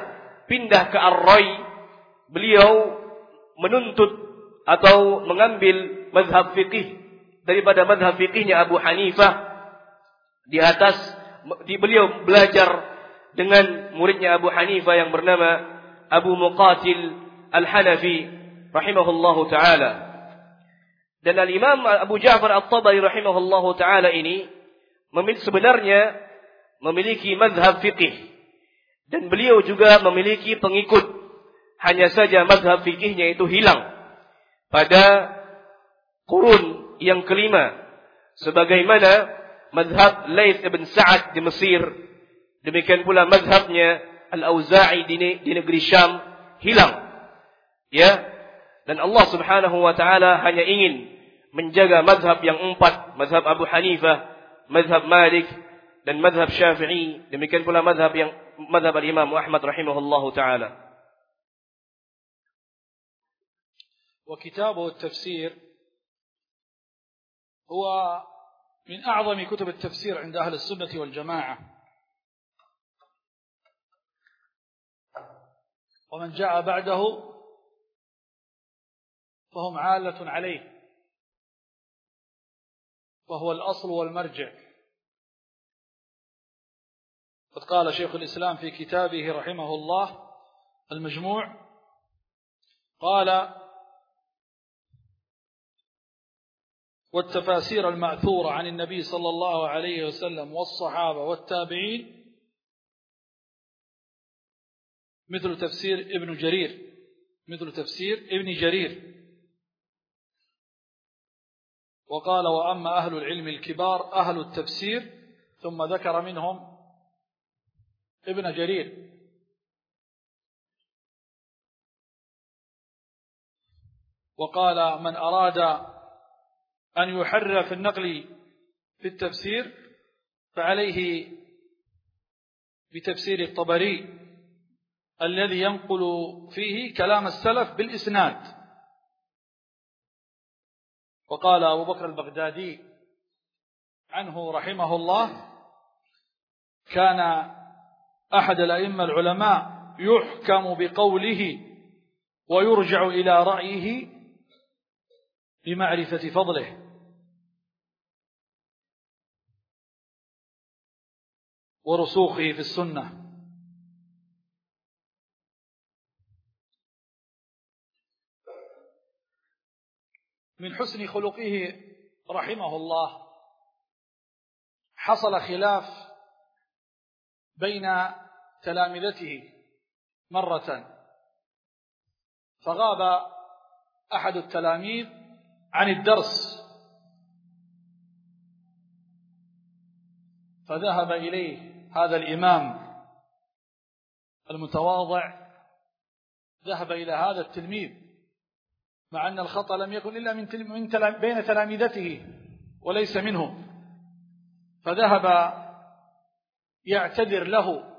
pindah ke Ar-Ray, beliau menuntut atau mengambil mazhab fikih daripada mazhab fikihnya Abu Hanifah di atas di beliau belajar dengan muridnya Abu Hanifah yang bernama Abu Muqatil Al-Hanafi rahimahullahu taala. Dan Al-Imam Abu Ja'far At-Tabari rahimahullahu taala ini memiliki sebenarnya memiliki mazhab fiqih dan beliau juga memiliki pengikut. Hanya saja mazhab fikihnya itu hilang pada kurun yang kelima sebagaimana mazhab Laith ibn Sa'ad di Mesir demikian pula mazhabnya Al-Auza'i di negeri Syam hilang ya dan Allah Subhanahu wa taala hanya ingin menjaga mazhab yang empat, mazhab Abu Hanifah, mazhab Malik dan mazhab Syafi'i, demikian pula mazhab yang mazhab Imam Ahmad rahimahullahu taala. وكتابه التفسير هو من أعظم كتب التفسير عند أهل السنة والجماعة ومن جاء بعده فهم عالة عليه. وهو الأصل والمرجع. قد قال شيخ الإسلام في كتابه رحمه الله المجموع قال والتفاسير المأثورة عن النبي صلى الله عليه وسلم والصحابة والتابعين مثل تفسير ابن جرير مثل تفسير ابن جرير. وقال وأما أهل العلم الكبار أهل التفسير ثم ذكر منهم ابن جرير. وقال من أراد أن يحرر في النقل في التفسير فعليه بتفسير الطبري الذي ينقل فيه كلام السلف بالإسناد. وقال أبو بكر البغدادي عنه رحمه الله كان أحد الأئمة العلماء يحكم بقوله ويرجع إلى رأيه بمعرفة فضله. ورسوخه في السنة. من حسن خلقه رحمه الله. حصل خلاف بين تلامذته مرة. فغاب أحد التلاميذ عن الدرس. فذهب إليه هذا الإمام المتواضع. ذهب إلى هذا التلميذ. مع أن الخطأ لم يكن إلا من, من بين تلامذته وليس منه فذهب يعتذر له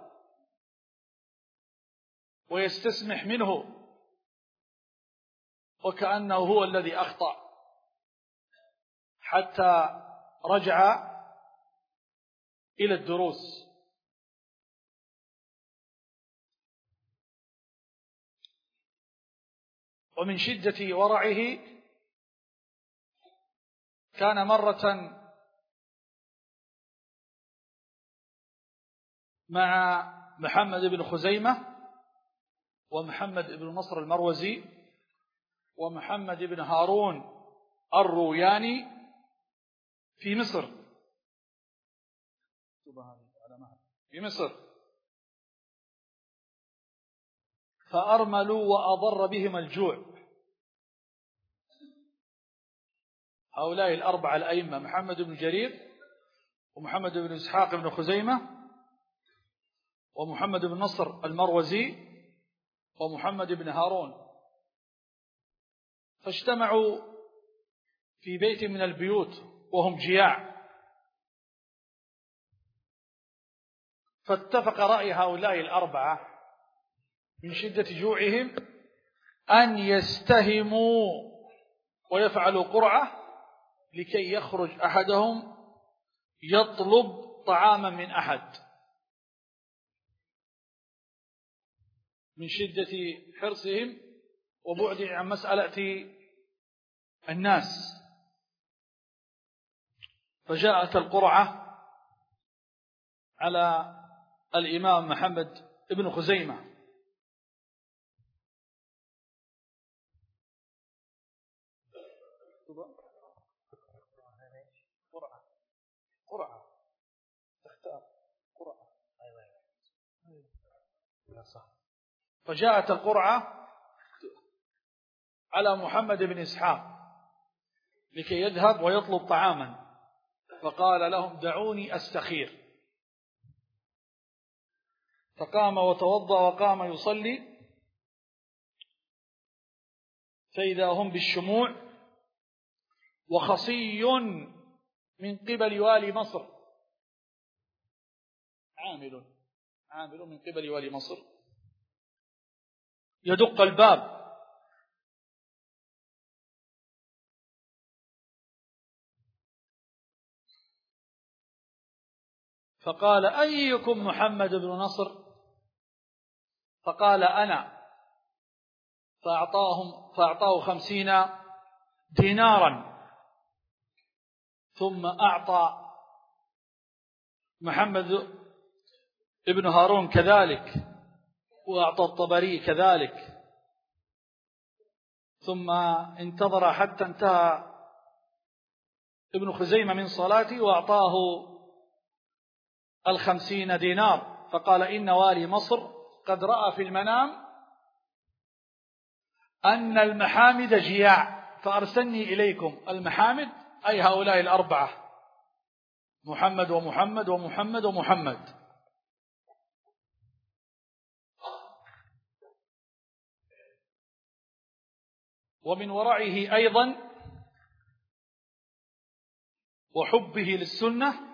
ويستسمح منه وكأنه هو الذي أخطأ. حتى رجع إلى الدروس. ومن شدة ورعه كان مرة مع محمد بن خزيمة ومحمد بن نصر المروزي ومحمد بن هارون الروياني في مصر. في مصر. فأرملوا وأضر بهم الجوع. هؤلاء الأربعة الأئمة محمد بن جرير ومحمد بن إسحاق بن خزيمة ومحمد بن نصر المروزي ومحمد بن هارون. فاجتمعوا في بيت من البيوت وهم جياع. فاتفق رأي هؤلاء الأربعة من شدة جوعهم أن يستهموا ويفعلوا قرعة لكي يخرج أحدهم يطلب طعاما من أحد. من شدة حرصهم وبعدهم عن مسألة الناس. فجاءت القرعة على الإمام محمد بن خزيمة. فجاءت القرعة على محمد بن إسحاق لكي يذهب ويطلب طعاما. فقال لهم دعوني أستخير. فقام وتوضأ وقام يصلي. فإذا هم بالشموع وخصي من قبل والي مصر. عامل عامل من قبل والي مصر. يدق الباب. فقال أيكم محمد بن نصر؟ فقال أنا. فأعطاهم فأعطاه خمسين دينارا. ثم أعطى محمد ابن هارون كذلك. وأعطى الطبري كذلك. ثم انتظر حتى انتهى ابن خزيمة من صلاته وأعطاه الخمسين دينار. فقال إن والي مصر قد رأى في المنام أن المحامد جياع فأرسلني إليكم. المحامد أي هؤلاء الأربعة. محمد ومحمد ومحمد ومحمد. ومن ورعه أيضا وحبه للسنة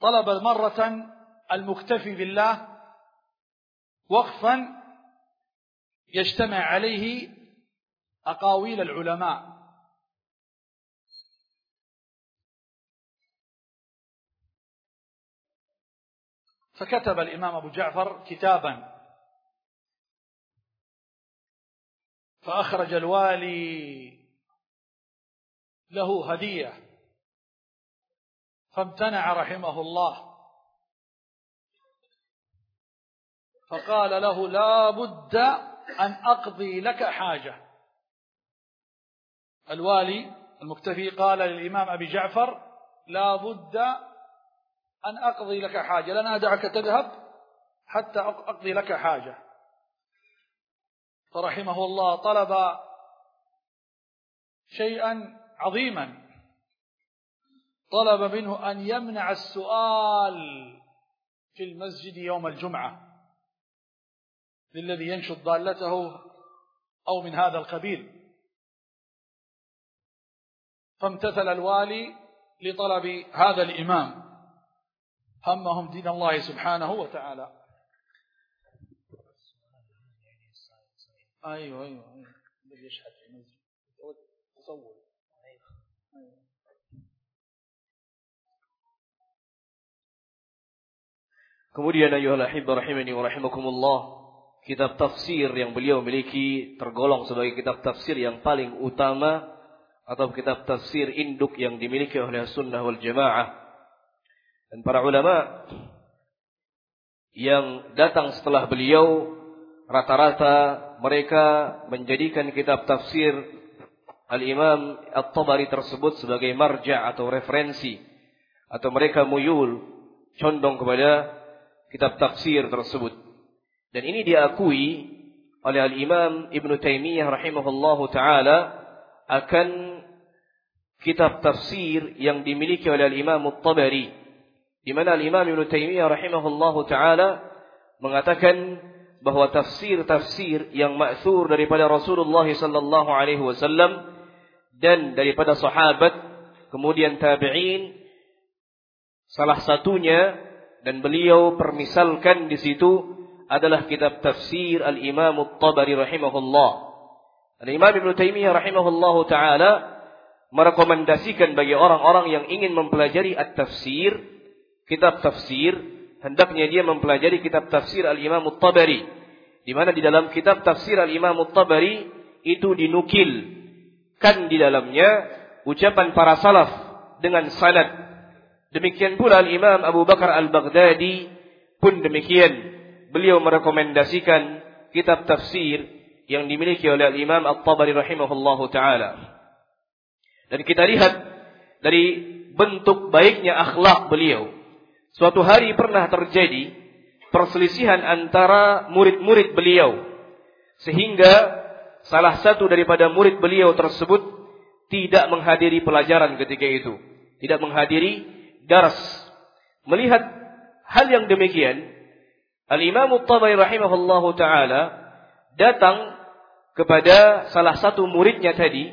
طلب مرة المكتفي بالله وقفا يجتمع عليه أقاويل العلماء. فكتب الإمام أبو جعفر كتابا فأخرج الوالي له هدية فامتنع رحمه الله. فقال له لا بد أن أقضي لك حاجة. الوالي المكتفي قال للإمام أبي جعفر لا بد أن أقضي لك حاجة لن أدعك تذهب حتى أقضي لك حاجة. فرحمه الله طلب شيئا عظيما. طلب منه أن يمنع السؤال في المسجد يوم الجمعة للذي ينشد ضالته أو من هذا القبيل. فامتثل الوالي لطلب هذا الإمام. همهم دين الله سبحانه وتعالى. أيوة أيوة أيوة يشحت في المسجد تصور Kemudian ayuhal ahibba rahimani wa rahimakumullah, kitab tafsir yang beliau miliki tergolong sebagai kitab tafsir yang paling utama atau kitab tafsir induk yang dimiliki oleh sunnah wal jamaah. Dan para ulama yang datang setelah beliau rata-rata mereka menjadikan kitab tafsir Al-Imam At-Tabari tersebut sebagai marja atau referensi atau mereka muyul condong kepada kitab tafsir tersebut. Dan ini diakui oleh Al-Imam Ibn Taymiyah rahimahullahu taala akan kitab tafsir yang dimiliki oleh Al-Imam At-Tabari di mana Al-Imam Ibn Taymiyah rahimahullahu taala mengatakan bahwa tafsir-tafsir yang maksur daripada Rasulullah sallallahu alaihi wasallam dan daripada sahabat kemudian tabi'in salah satunya dan beliau permisalkan di situ adalah kitab tafsir Al-Imam At-Tabari rahimahullah. Al-Imam Ibn Taimiyah rahimahullah taala merekomendasikan bagi orang-orang yang ingin mempelajari at-tafsir, kitab tafsir, hendaknya dia mempelajari kitab tafsir Al-Imam At-Tabari. Di mana di dalam kitab tafsir Al-Imam At-Tabari itu dinukil kan di dalamnya ucapan para salaf dengan sanad Demikian pula Imam Abu Bakar Al-Baghdadi pun demikian. Beliau merekomendasikan kitab tafsir yang dimiliki oleh Imam At-Tabari rahimahullahu taala. Dan kita lihat dari bentuk baiknya akhlak beliau. Suatu hari pernah terjadi perselisihan antara murid-murid beliau sehingga salah satu daripada murid beliau tersebut tidak menghadiri pelajaran ketika itu, tidak menghadiri daras. Melihat hal yang demikian, Al-Imam At-Tabari rahimahullahu taala datang kepada salah satu muridnya tadi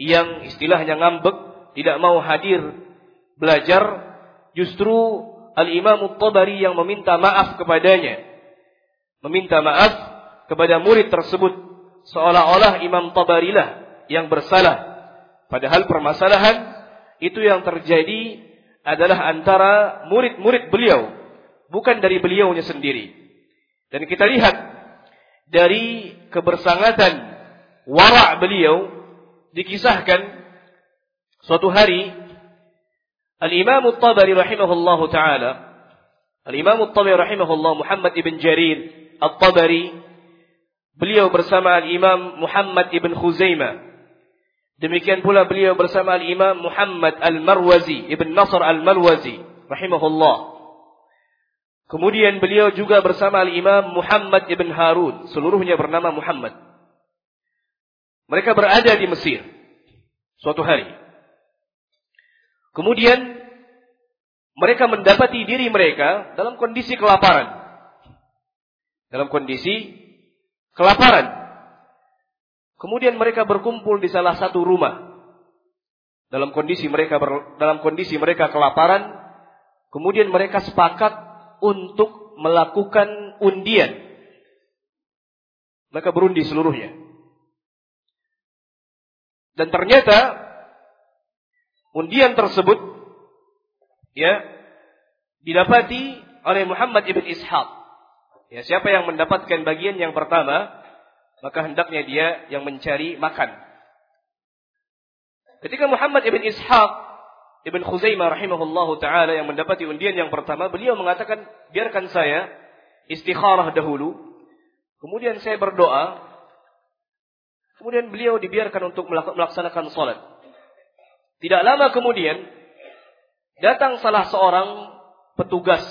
yang istilahnya ngambek, tidak mau hadir belajar, justru Al-Imam At-Tabari yang meminta maaf kepadanya. Meminta maaf kepada murid tersebut seolah-olah Imam Tabarilah yang bersalah. Padahal permasalahan itu yang terjadi adalah antara murid-murid beliau, bukan dari beliaunya sendiri. Dan kita lihat dari kebersangatan wara' beliau dikisahkan suatu hari الإمام الطبري رحمه الله تعالى الإمام الطبري رحمه الله محمد بن جرير الطبري beliau bersama الإمام محمد بن خزيمة. demikian pula beliau bersama الإمام محمد المروزي ابن نصر المروزي رحمه الله. kemudian beliau juga bersama الإمام محمد بن هارون seluruhnya bernama محمد. Mereka berada di Mesir. Suatu hari. Kemudian mereka mendapati diri mereka dalam kondisi kelaparan. Dalam kondisi kelaparan. Kemudian mereka berkumpul di salah satu rumah. Dalam kondisi mereka ber, dalam kondisi mereka kelaparan, kemudian mereka sepakat untuk melakukan undian. Mereka berundi seluruhnya. Dan ternyata undian tersebut ya didapati oleh Muhammad ibn Ishaq. Ya, siapa yang mendapatkan bagian yang pertama? maka hendaknya dia yang mencari makan. Ketika Muhammad ibn Ishaq ibn Khuzaimah rahimahullahu taala yang mendapati undian yang pertama, beliau mengatakan, "Biarkan saya istikharah dahulu, kemudian saya berdoa, kemudian beliau dibiarkan untuk melaksanakan salat." Tidak lama kemudian datang salah seorang petugas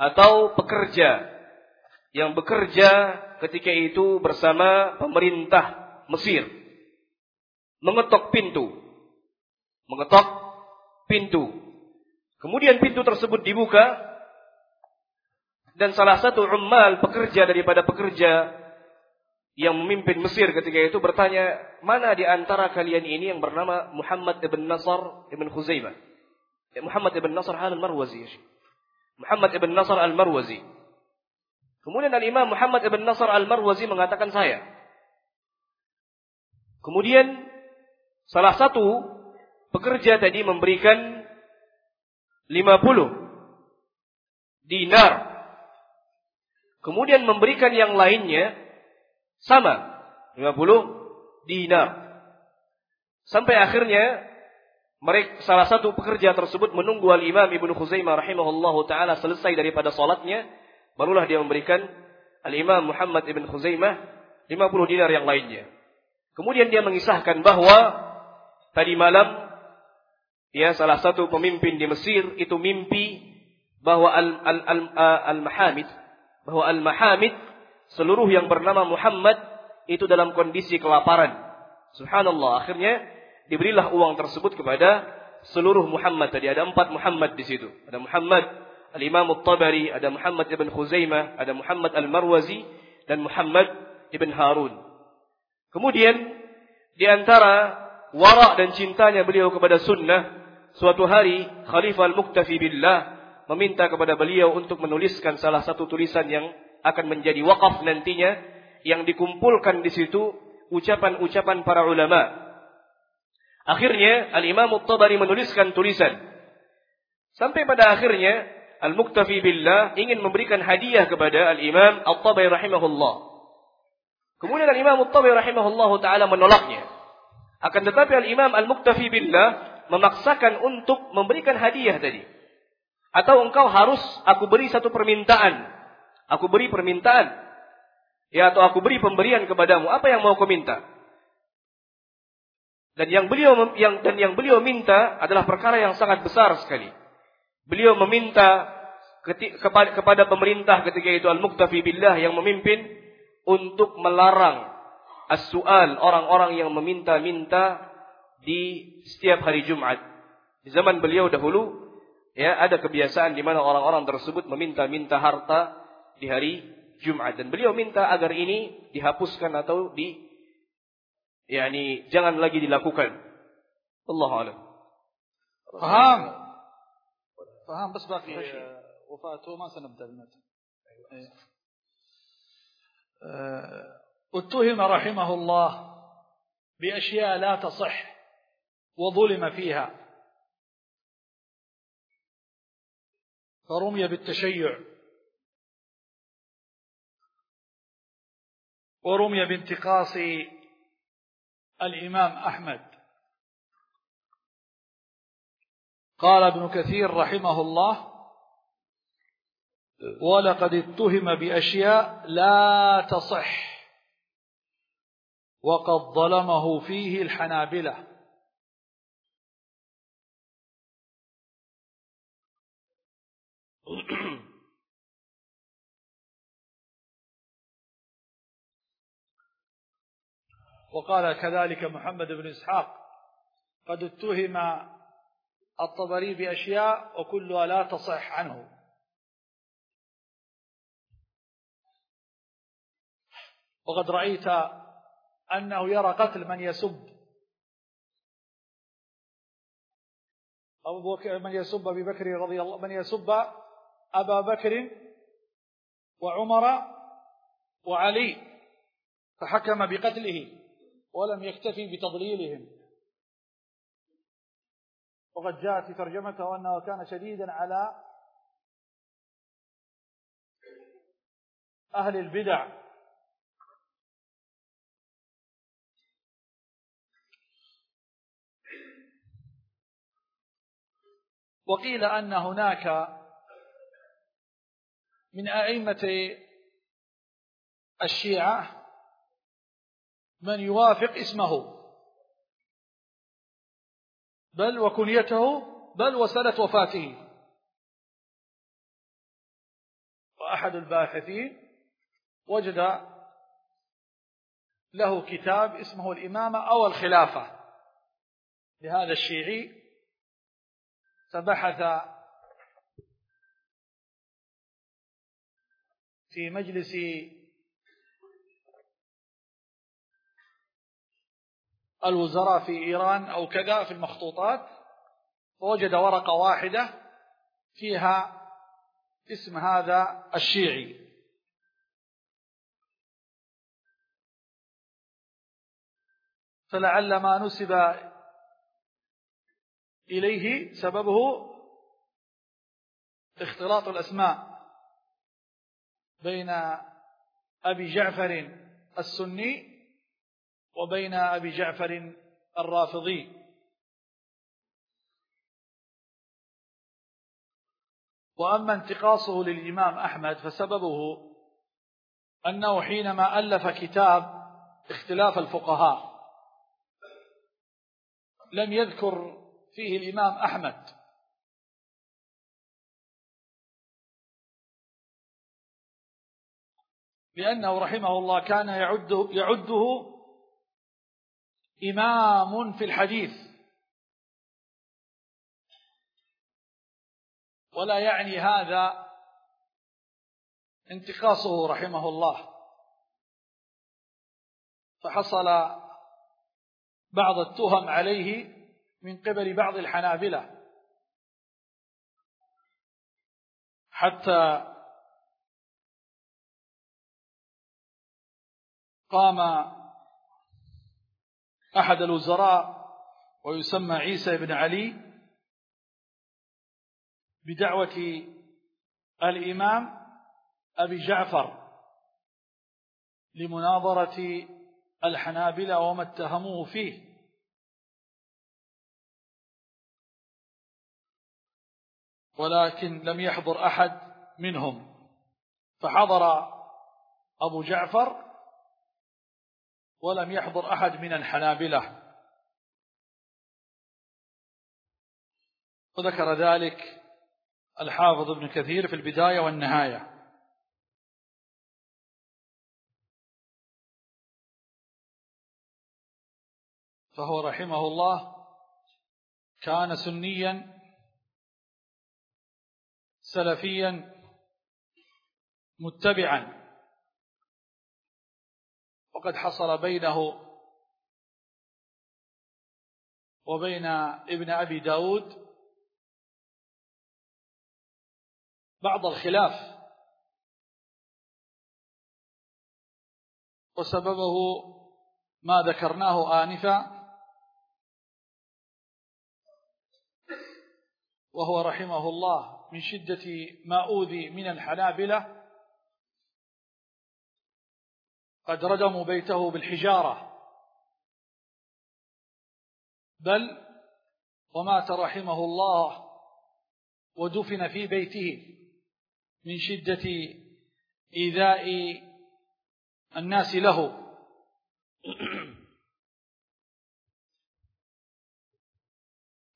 atau pekerja yang bekerja ketika itu bersama pemerintah Mesir. Mengetok pintu. Mengetok pintu. Kemudian pintu tersebut dibuka dan salah satu ummal pekerja daripada pekerja yang memimpin Mesir ketika itu bertanya, mana di antara kalian ini yang bernama Muhammad ibn Nasr ibn Khuzaimah? Ya, Muhammad ibn Nasr al-Marwazi. Muhammad ibn Nasr al-Marwazi. Kemudian al-Imam Muhammad ibn Nasr al-Marwazi mengatakan saya. Kemudian salah satu pekerja tadi memberikan 50 dinar. Kemudian memberikan yang lainnya sama. 50 dinar. Sampai akhirnya mereka salah satu pekerja tersebut menunggu al-imam Ibnu Khuzaimah rahimahullah taala selesai daripada salatnya barulah dia memberikan al-imam Muhammad Ibnu Khuzaimah 50 dinar yang lainnya. Kemudian dia mengisahkan bahawa tadi malam dia salah satu pemimpin di Mesir itu mimpi bahwa al-mahamid al al al bahwa al-mahamid seluruh yang bernama Muhammad itu dalam kondisi kelaparan. Subhanallah, akhirnya diberilah uang tersebut kepada seluruh Muhammad tadi ada empat Muhammad di situ. Ada Muhammad Al-Imam At-Tabari, ada Muhammad ibn Khuzaimah, ada Muhammad Al-Marwazi dan Muhammad ibn Harun. Kemudian di antara wara dan cintanya beliau kepada sunnah, suatu hari Khalifah Al-Muktafi billah meminta kepada beliau untuk menuliskan salah satu tulisan yang akan menjadi wakaf nantinya yang dikumpulkan di situ ucapan-ucapan para ulama. Akhirnya Al-Imam At-Tabari menuliskan tulisan. Sampai pada akhirnya Al-Muktafi billah ingin memberikan hadiah kepada Al-Imam At-Tabari rahimahullah. Kemudian Al-Imam At-Tabari rahimahullah taala menolaknya. Akan tetapi Al-Imam Al-Muktafi billah memaksakan untuk memberikan hadiah tadi. Atau engkau harus aku beri satu permintaan Aku beri permintaan. Ya atau aku beri pemberian kepadamu. Apa yang mau kau minta? Dan yang beliau yang dan yang beliau minta adalah perkara yang sangat besar sekali. Beliau meminta kepada, kepada pemerintah ketika itu Al-Muktafi Billah yang memimpin untuk melarang as-su'al orang-orang yang meminta-minta di setiap hari Jumat. Di zaman beliau dahulu ya ada kebiasaan di mana orang-orang tersebut meminta-minta harta di hari Jumat dan beliau minta agar ini dihapuskan atau di yakni jangan lagi dilakukan. Allah alam. Paham? Paham بس باقي وفاته ما سنبدا بالمتن. اتهم رحمه الله بأشياء لا تصح وظلم فيها فرمي بالتشيع ورمي بانتقاص الإمام أحمد. قال ابن كثير رحمه الله ولقد اتهم بأشياء لا تصح وقد ظلمه فيه الحنابلة. وقال كذلك محمد بن إسحاق قد اتهم الطبري بأشياء وكلها لا تصح عنه. وقد رأيت أنه يرى قتل من يسب. أو من يسب أبي بكر رضي الله من يسب أبا بكر وعمر وعلي فحكم بقتله. ولم يكتفي بتضليلهم. وقد جاءت في ترجمته أنه كان شديدا على أهل البدع. وقيل أن هناك من أئمة الشيعة من يوافق اسمه. بل وكنيته بل وسنة وفاته. وأحد الباحثين وجد له كتاب اسمه الإمامة أو الخلافة. لهذا الشيعي فبحث في مجلس الوزراء في إيران أو كذا في المخطوطات فوجد ورقة واحدة فيها اسم هذا الشيعي. فلعل ما نسب إليه سببه اختلاط الأسماء بين أبي جعفر السني وبين أبي جعفر الرافضي. وأما انتقاصه للإمام أحمد فسببه أنه حينما ألف كتاب اختلاف الفقهاء لم يذكر فيه الإمام أحمد. لأنه رحمه الله كان يعده, يعده إمام في الحديث. ولا يعني هذا انتقاصه رحمه الله. فحصل بعض التهم عليه من قبل بعض الحنابلة. حتى قام أحد الوزراء ويسمى عيسى بن علي بدعوة الإمام أبي جعفر لمناظرة الحنابلة وما اتهموه فيه. ولكن لم يحضر أحد منهم. فحضر أبو جعفر ولم يحضر أحد من الحنابلة. وذكر ذلك الحافظ ابن كثير في البداية والنهاية. فهو رحمه الله كان سنيا سلفيا متبعا. وقد حصل بينه وبين ابن أبي داود بعض الخلاف وسببه ما ذكرناه آنفا وهو رحمه الله من شدة ما أوذي من الحنابلة قد ردموا بيته بالحجارة. بل ومات رحمه الله ودفن في بيته من شدة إيذاء الناس له.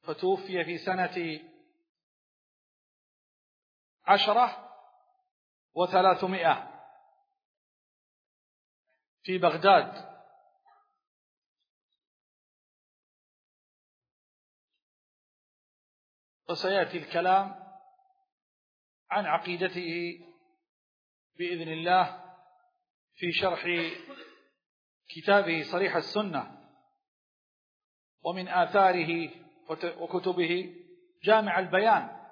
فتوفي في سنة عشرة وثلاثمائة. في بغداد. وسيأتي الكلام عن عقيدته بإذن الله في شرح كتابه صريح السنة ومن آثاره وكتبه جامع البيان.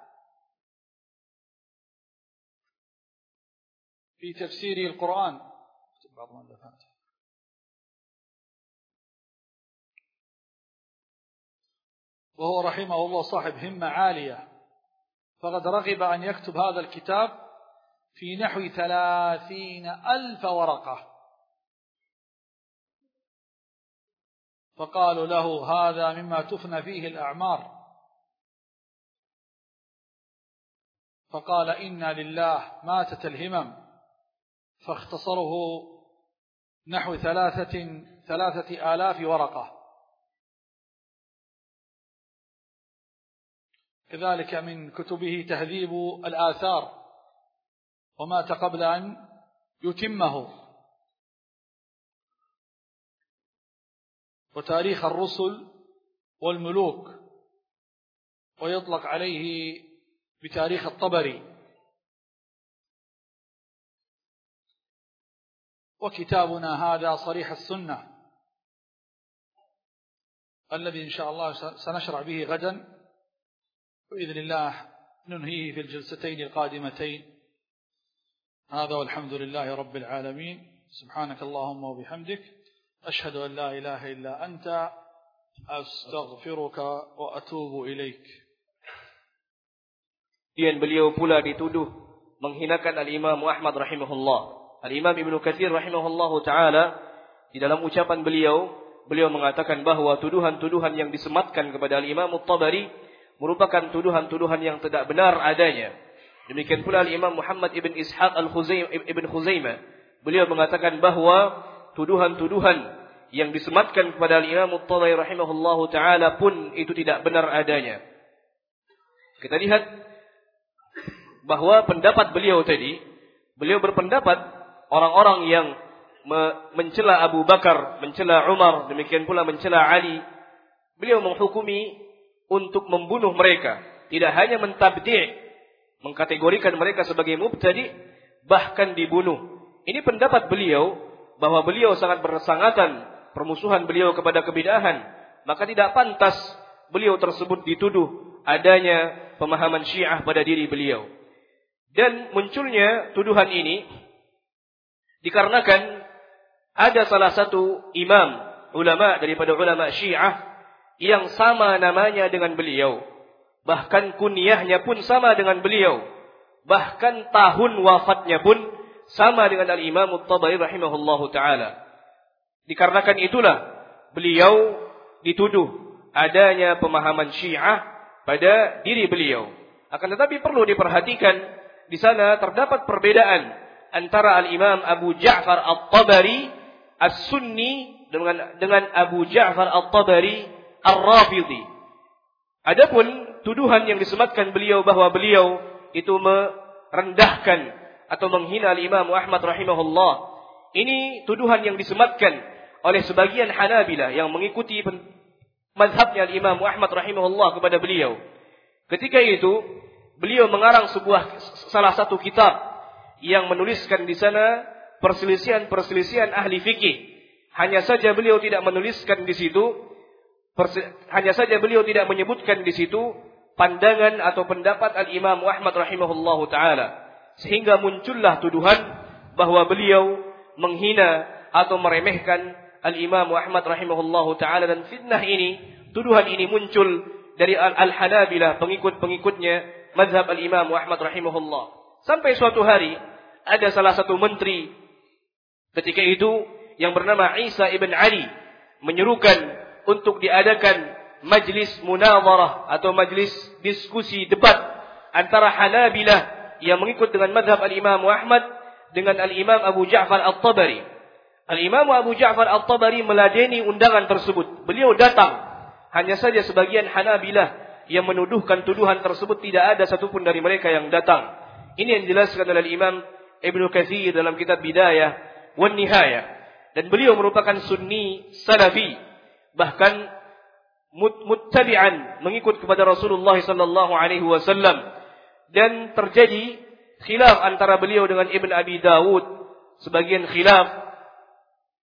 في تفسير القرآن. بعض وهو رحمه الله صاحب همة عالية. فقد رغب أن يكتب هذا الكتاب في نحو ثلاثين ألف ورقة. فقالوا له هذا مما تفنى فيه الأعمار. فقال إنا لله ماتت الهمم. فاختصره نحو ثلاثة ثلاثة آلاف ورقة. كذلك من كتبه تهذيب الآثار ومات قبل أن يتمه. وتاريخ الرسل والملوك ويطلق عليه بتاريخ الطبري. وكتابنا هذا صريح السنة الذي إن شاء الله سنشرع به غدا. بإذن الله ننهيه في الجلستين القادمتين هذا والحمد لله رب العالمين سبحانك اللهم وبحمدك أشهد أن لا إله إلا أنت أستغفرك وأتوب إليك Kemudian beliau pula dituduh menghinakan Al-Imam Ahmad rahimahullah. Al-Imam Ibn Kathir rahimahullah ta'ala di dalam ucapan beliau, beliau mengatakan bahawa tuduhan-tuduhan yang disematkan kepada Al-Imam At-Tabari merupakan tuduhan-tuduhan yang tidak benar adanya. Demikian pula Al-Imam Muhammad Ibn Ishaq Al-Ibn Khuzaimah. Beliau mengatakan bahawa tuduhan-tuduhan yang disematkan kepada Al-Imam At-Tabari rahimahullah ta'ala pun itu tidak benar adanya. Kita lihat bahwa pendapat beliau tadi, beliau berpendapat orang-orang yang mencela Abu Bakar, mencela Umar, demikian pula mencela Ali, beliau menghukumi untuk membunuh mereka, tidak hanya mentabdi' mengkategorikan mereka sebagai mubtadi, bahkan dibunuh. Ini pendapat beliau bahwa beliau sangat bersangatan permusuhan beliau kepada kebidahan, maka tidak pantas beliau tersebut dituduh adanya pemahaman Syiah pada diri beliau. Dan munculnya tuduhan ini dikarenakan ada salah satu imam ulama daripada ulama Syiah yang sama namanya dengan beliau. Bahkan kunyahnya pun sama dengan beliau. Bahkan tahun wafatnya pun sama dengan Al-Imam At-Tabari rahimahullahu taala. Dikarenakan itulah beliau dituduh adanya pemahaman Syiah pada diri beliau. Akan tetapi perlu diperhatikan di sana terdapat perbedaan antara al-Imam Abu Ja'far At-Tabari As-Sunni dengan dengan Abu Ja'far At-Tabari Ar-Rafidhi. Adapun tuduhan yang disematkan beliau bahwa beliau itu merendahkan atau menghina al-Imam Ahmad rahimahullah. Ini tuduhan yang disematkan oleh sebagian Hanabilah yang mengikuti mazhabnya al-Imam Ahmad rahimahullah kepada beliau. Ketika itu beliau mengarang sebuah salah satu kitab yang menuliskan di sana perselisihan-perselisihan ahli fikih. Hanya saja beliau tidak menuliskan di situ hanya saja beliau tidak menyebutkan di situ pandangan atau pendapat al-Imam Ahmad rahimahullahu taala sehingga muncullah tuduhan bahwa beliau menghina atau meremehkan al-Imam Ahmad rahimahullahu taala dan fitnah ini tuduhan ini muncul dari al-Hanabilah pengikut-pengikutnya madhab al-Imam Ahmad rahimahullah. Sampai suatu hari, ada salah satu menteri ketika itu yang bernama Isa ibn Ali menyerukan untuk diadakan majlis munazarah atau majlis diskusi debat antara Hanabilah yang mengikut dengan madhab al-Imam Ahmad dengan al-Imam Abu Ja'far al-Tabari. Al-Imam Abu Ja'far al-Tabari meladeni undangan tersebut. Beliau datang. Hanya saja sebagian Hanabilah yang menuduhkan tuduhan tersebut tidak ada satupun dari mereka yang datang. Ini yang dijelaskan oleh Imam Ibn Kathir dalam kitab Bidayah wan Nihayah. Dan beliau merupakan sunni salafi. Bahkan muttabi'an mengikut kepada Rasulullah sallallahu alaihi wasallam. Dan terjadi khilaf antara beliau dengan Ibn Abi Dawud. Sebagian khilaf.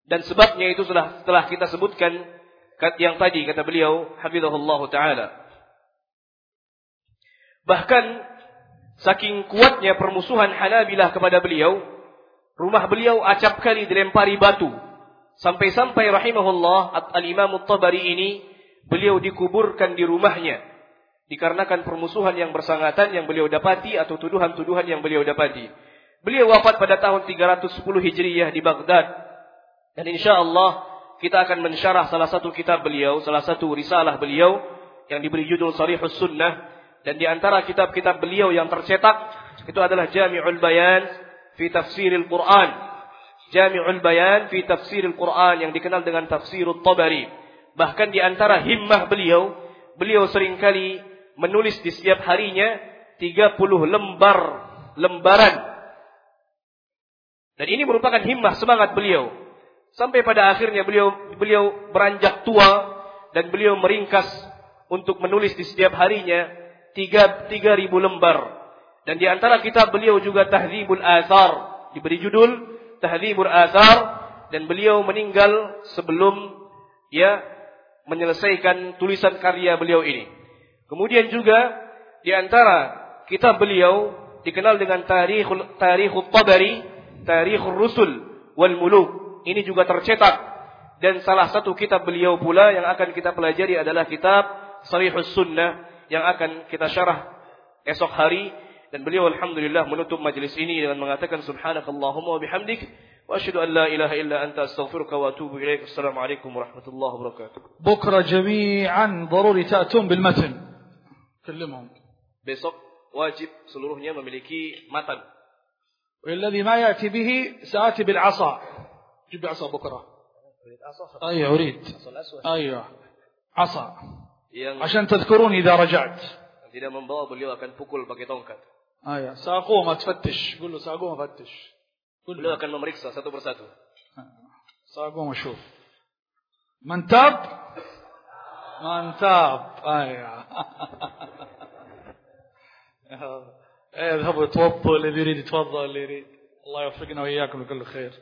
Dan sebabnya itu sudah telah kita sebutkan yang tadi kata beliau hafizahullah taala. Bahkan saking kuatnya permusuhan Hanabilah kepada beliau, rumah beliau acap kali dilempari batu. Sampai-sampai rahimahullah al-Imam At-Tabari ini beliau dikuburkan di rumahnya dikarenakan permusuhan yang bersangatan yang beliau dapati atau tuduhan-tuduhan yang beliau dapati. Beliau wafat pada tahun 310 Hijriyah di Baghdad. Dan insya-Allah kita akan mensyarah salah satu kitab beliau, salah satu risalah beliau yang diberi judul Sharihus Sunnah dan di antara kitab-kitab beliau yang tercetak itu adalah Jami'ul Bayan fi Tafsiril Quran. Jami'ul Bayan fi Tafsiril Quran yang dikenal dengan Tafsirut Tabari. Bahkan di antara himmah beliau, beliau seringkali menulis di setiap harinya 30 lembar lembaran. Dan ini merupakan himmah semangat beliau. Sampai pada akhirnya beliau beliau beranjak tua dan beliau meringkas untuk menulis di setiap harinya tiga tiga ribu lembar. Dan di antara kitab beliau juga Tahdzibul Athar diberi judul Tahdzibul Athar dan beliau meninggal sebelum ya menyelesaikan tulisan karya beliau ini. Kemudian juga di antara kitab beliau dikenal dengan Tarikhul Tarikhut Tabari, Tarikhul Rusul wal Muluk. Ini juga tercetak dan salah satu kitab beliau pula yang akan kita pelajari adalah kitab Sahihus Sunnah yang akan kita syarah esok hari dan beliau alhamdulillah menutup majlis ini dengan mengatakan subhanakallahumma wa bihamdik wa asyhadu an la ilaha illa anta astaghfiruka wa atubu ilaik. Assalamualaikum warahmatullahi wabarakatuh. بكرة جميعا ضروري تأتون بالمتن كلمهم Besok wajib seluruhnya memiliki matan. والذي ما يأتي به سآتي بالعصا جيب لي عصا بكرة أيوة أريد أيوة عصا Yang عشان تذكروني إذا رجعت tidak membawa beliau akan pukul pakai tongkat. أيوة سأقوم أتفتش. قول له سأقوم أفتش. قول له. akan memeriksa satu persatu. سأقوم أشوف. من تاب؟ من تاب. أيوة اذهبوا توضوا اللي يريد يتوضا اللي يريد. الله يوفقنا وإياكم لكل خير.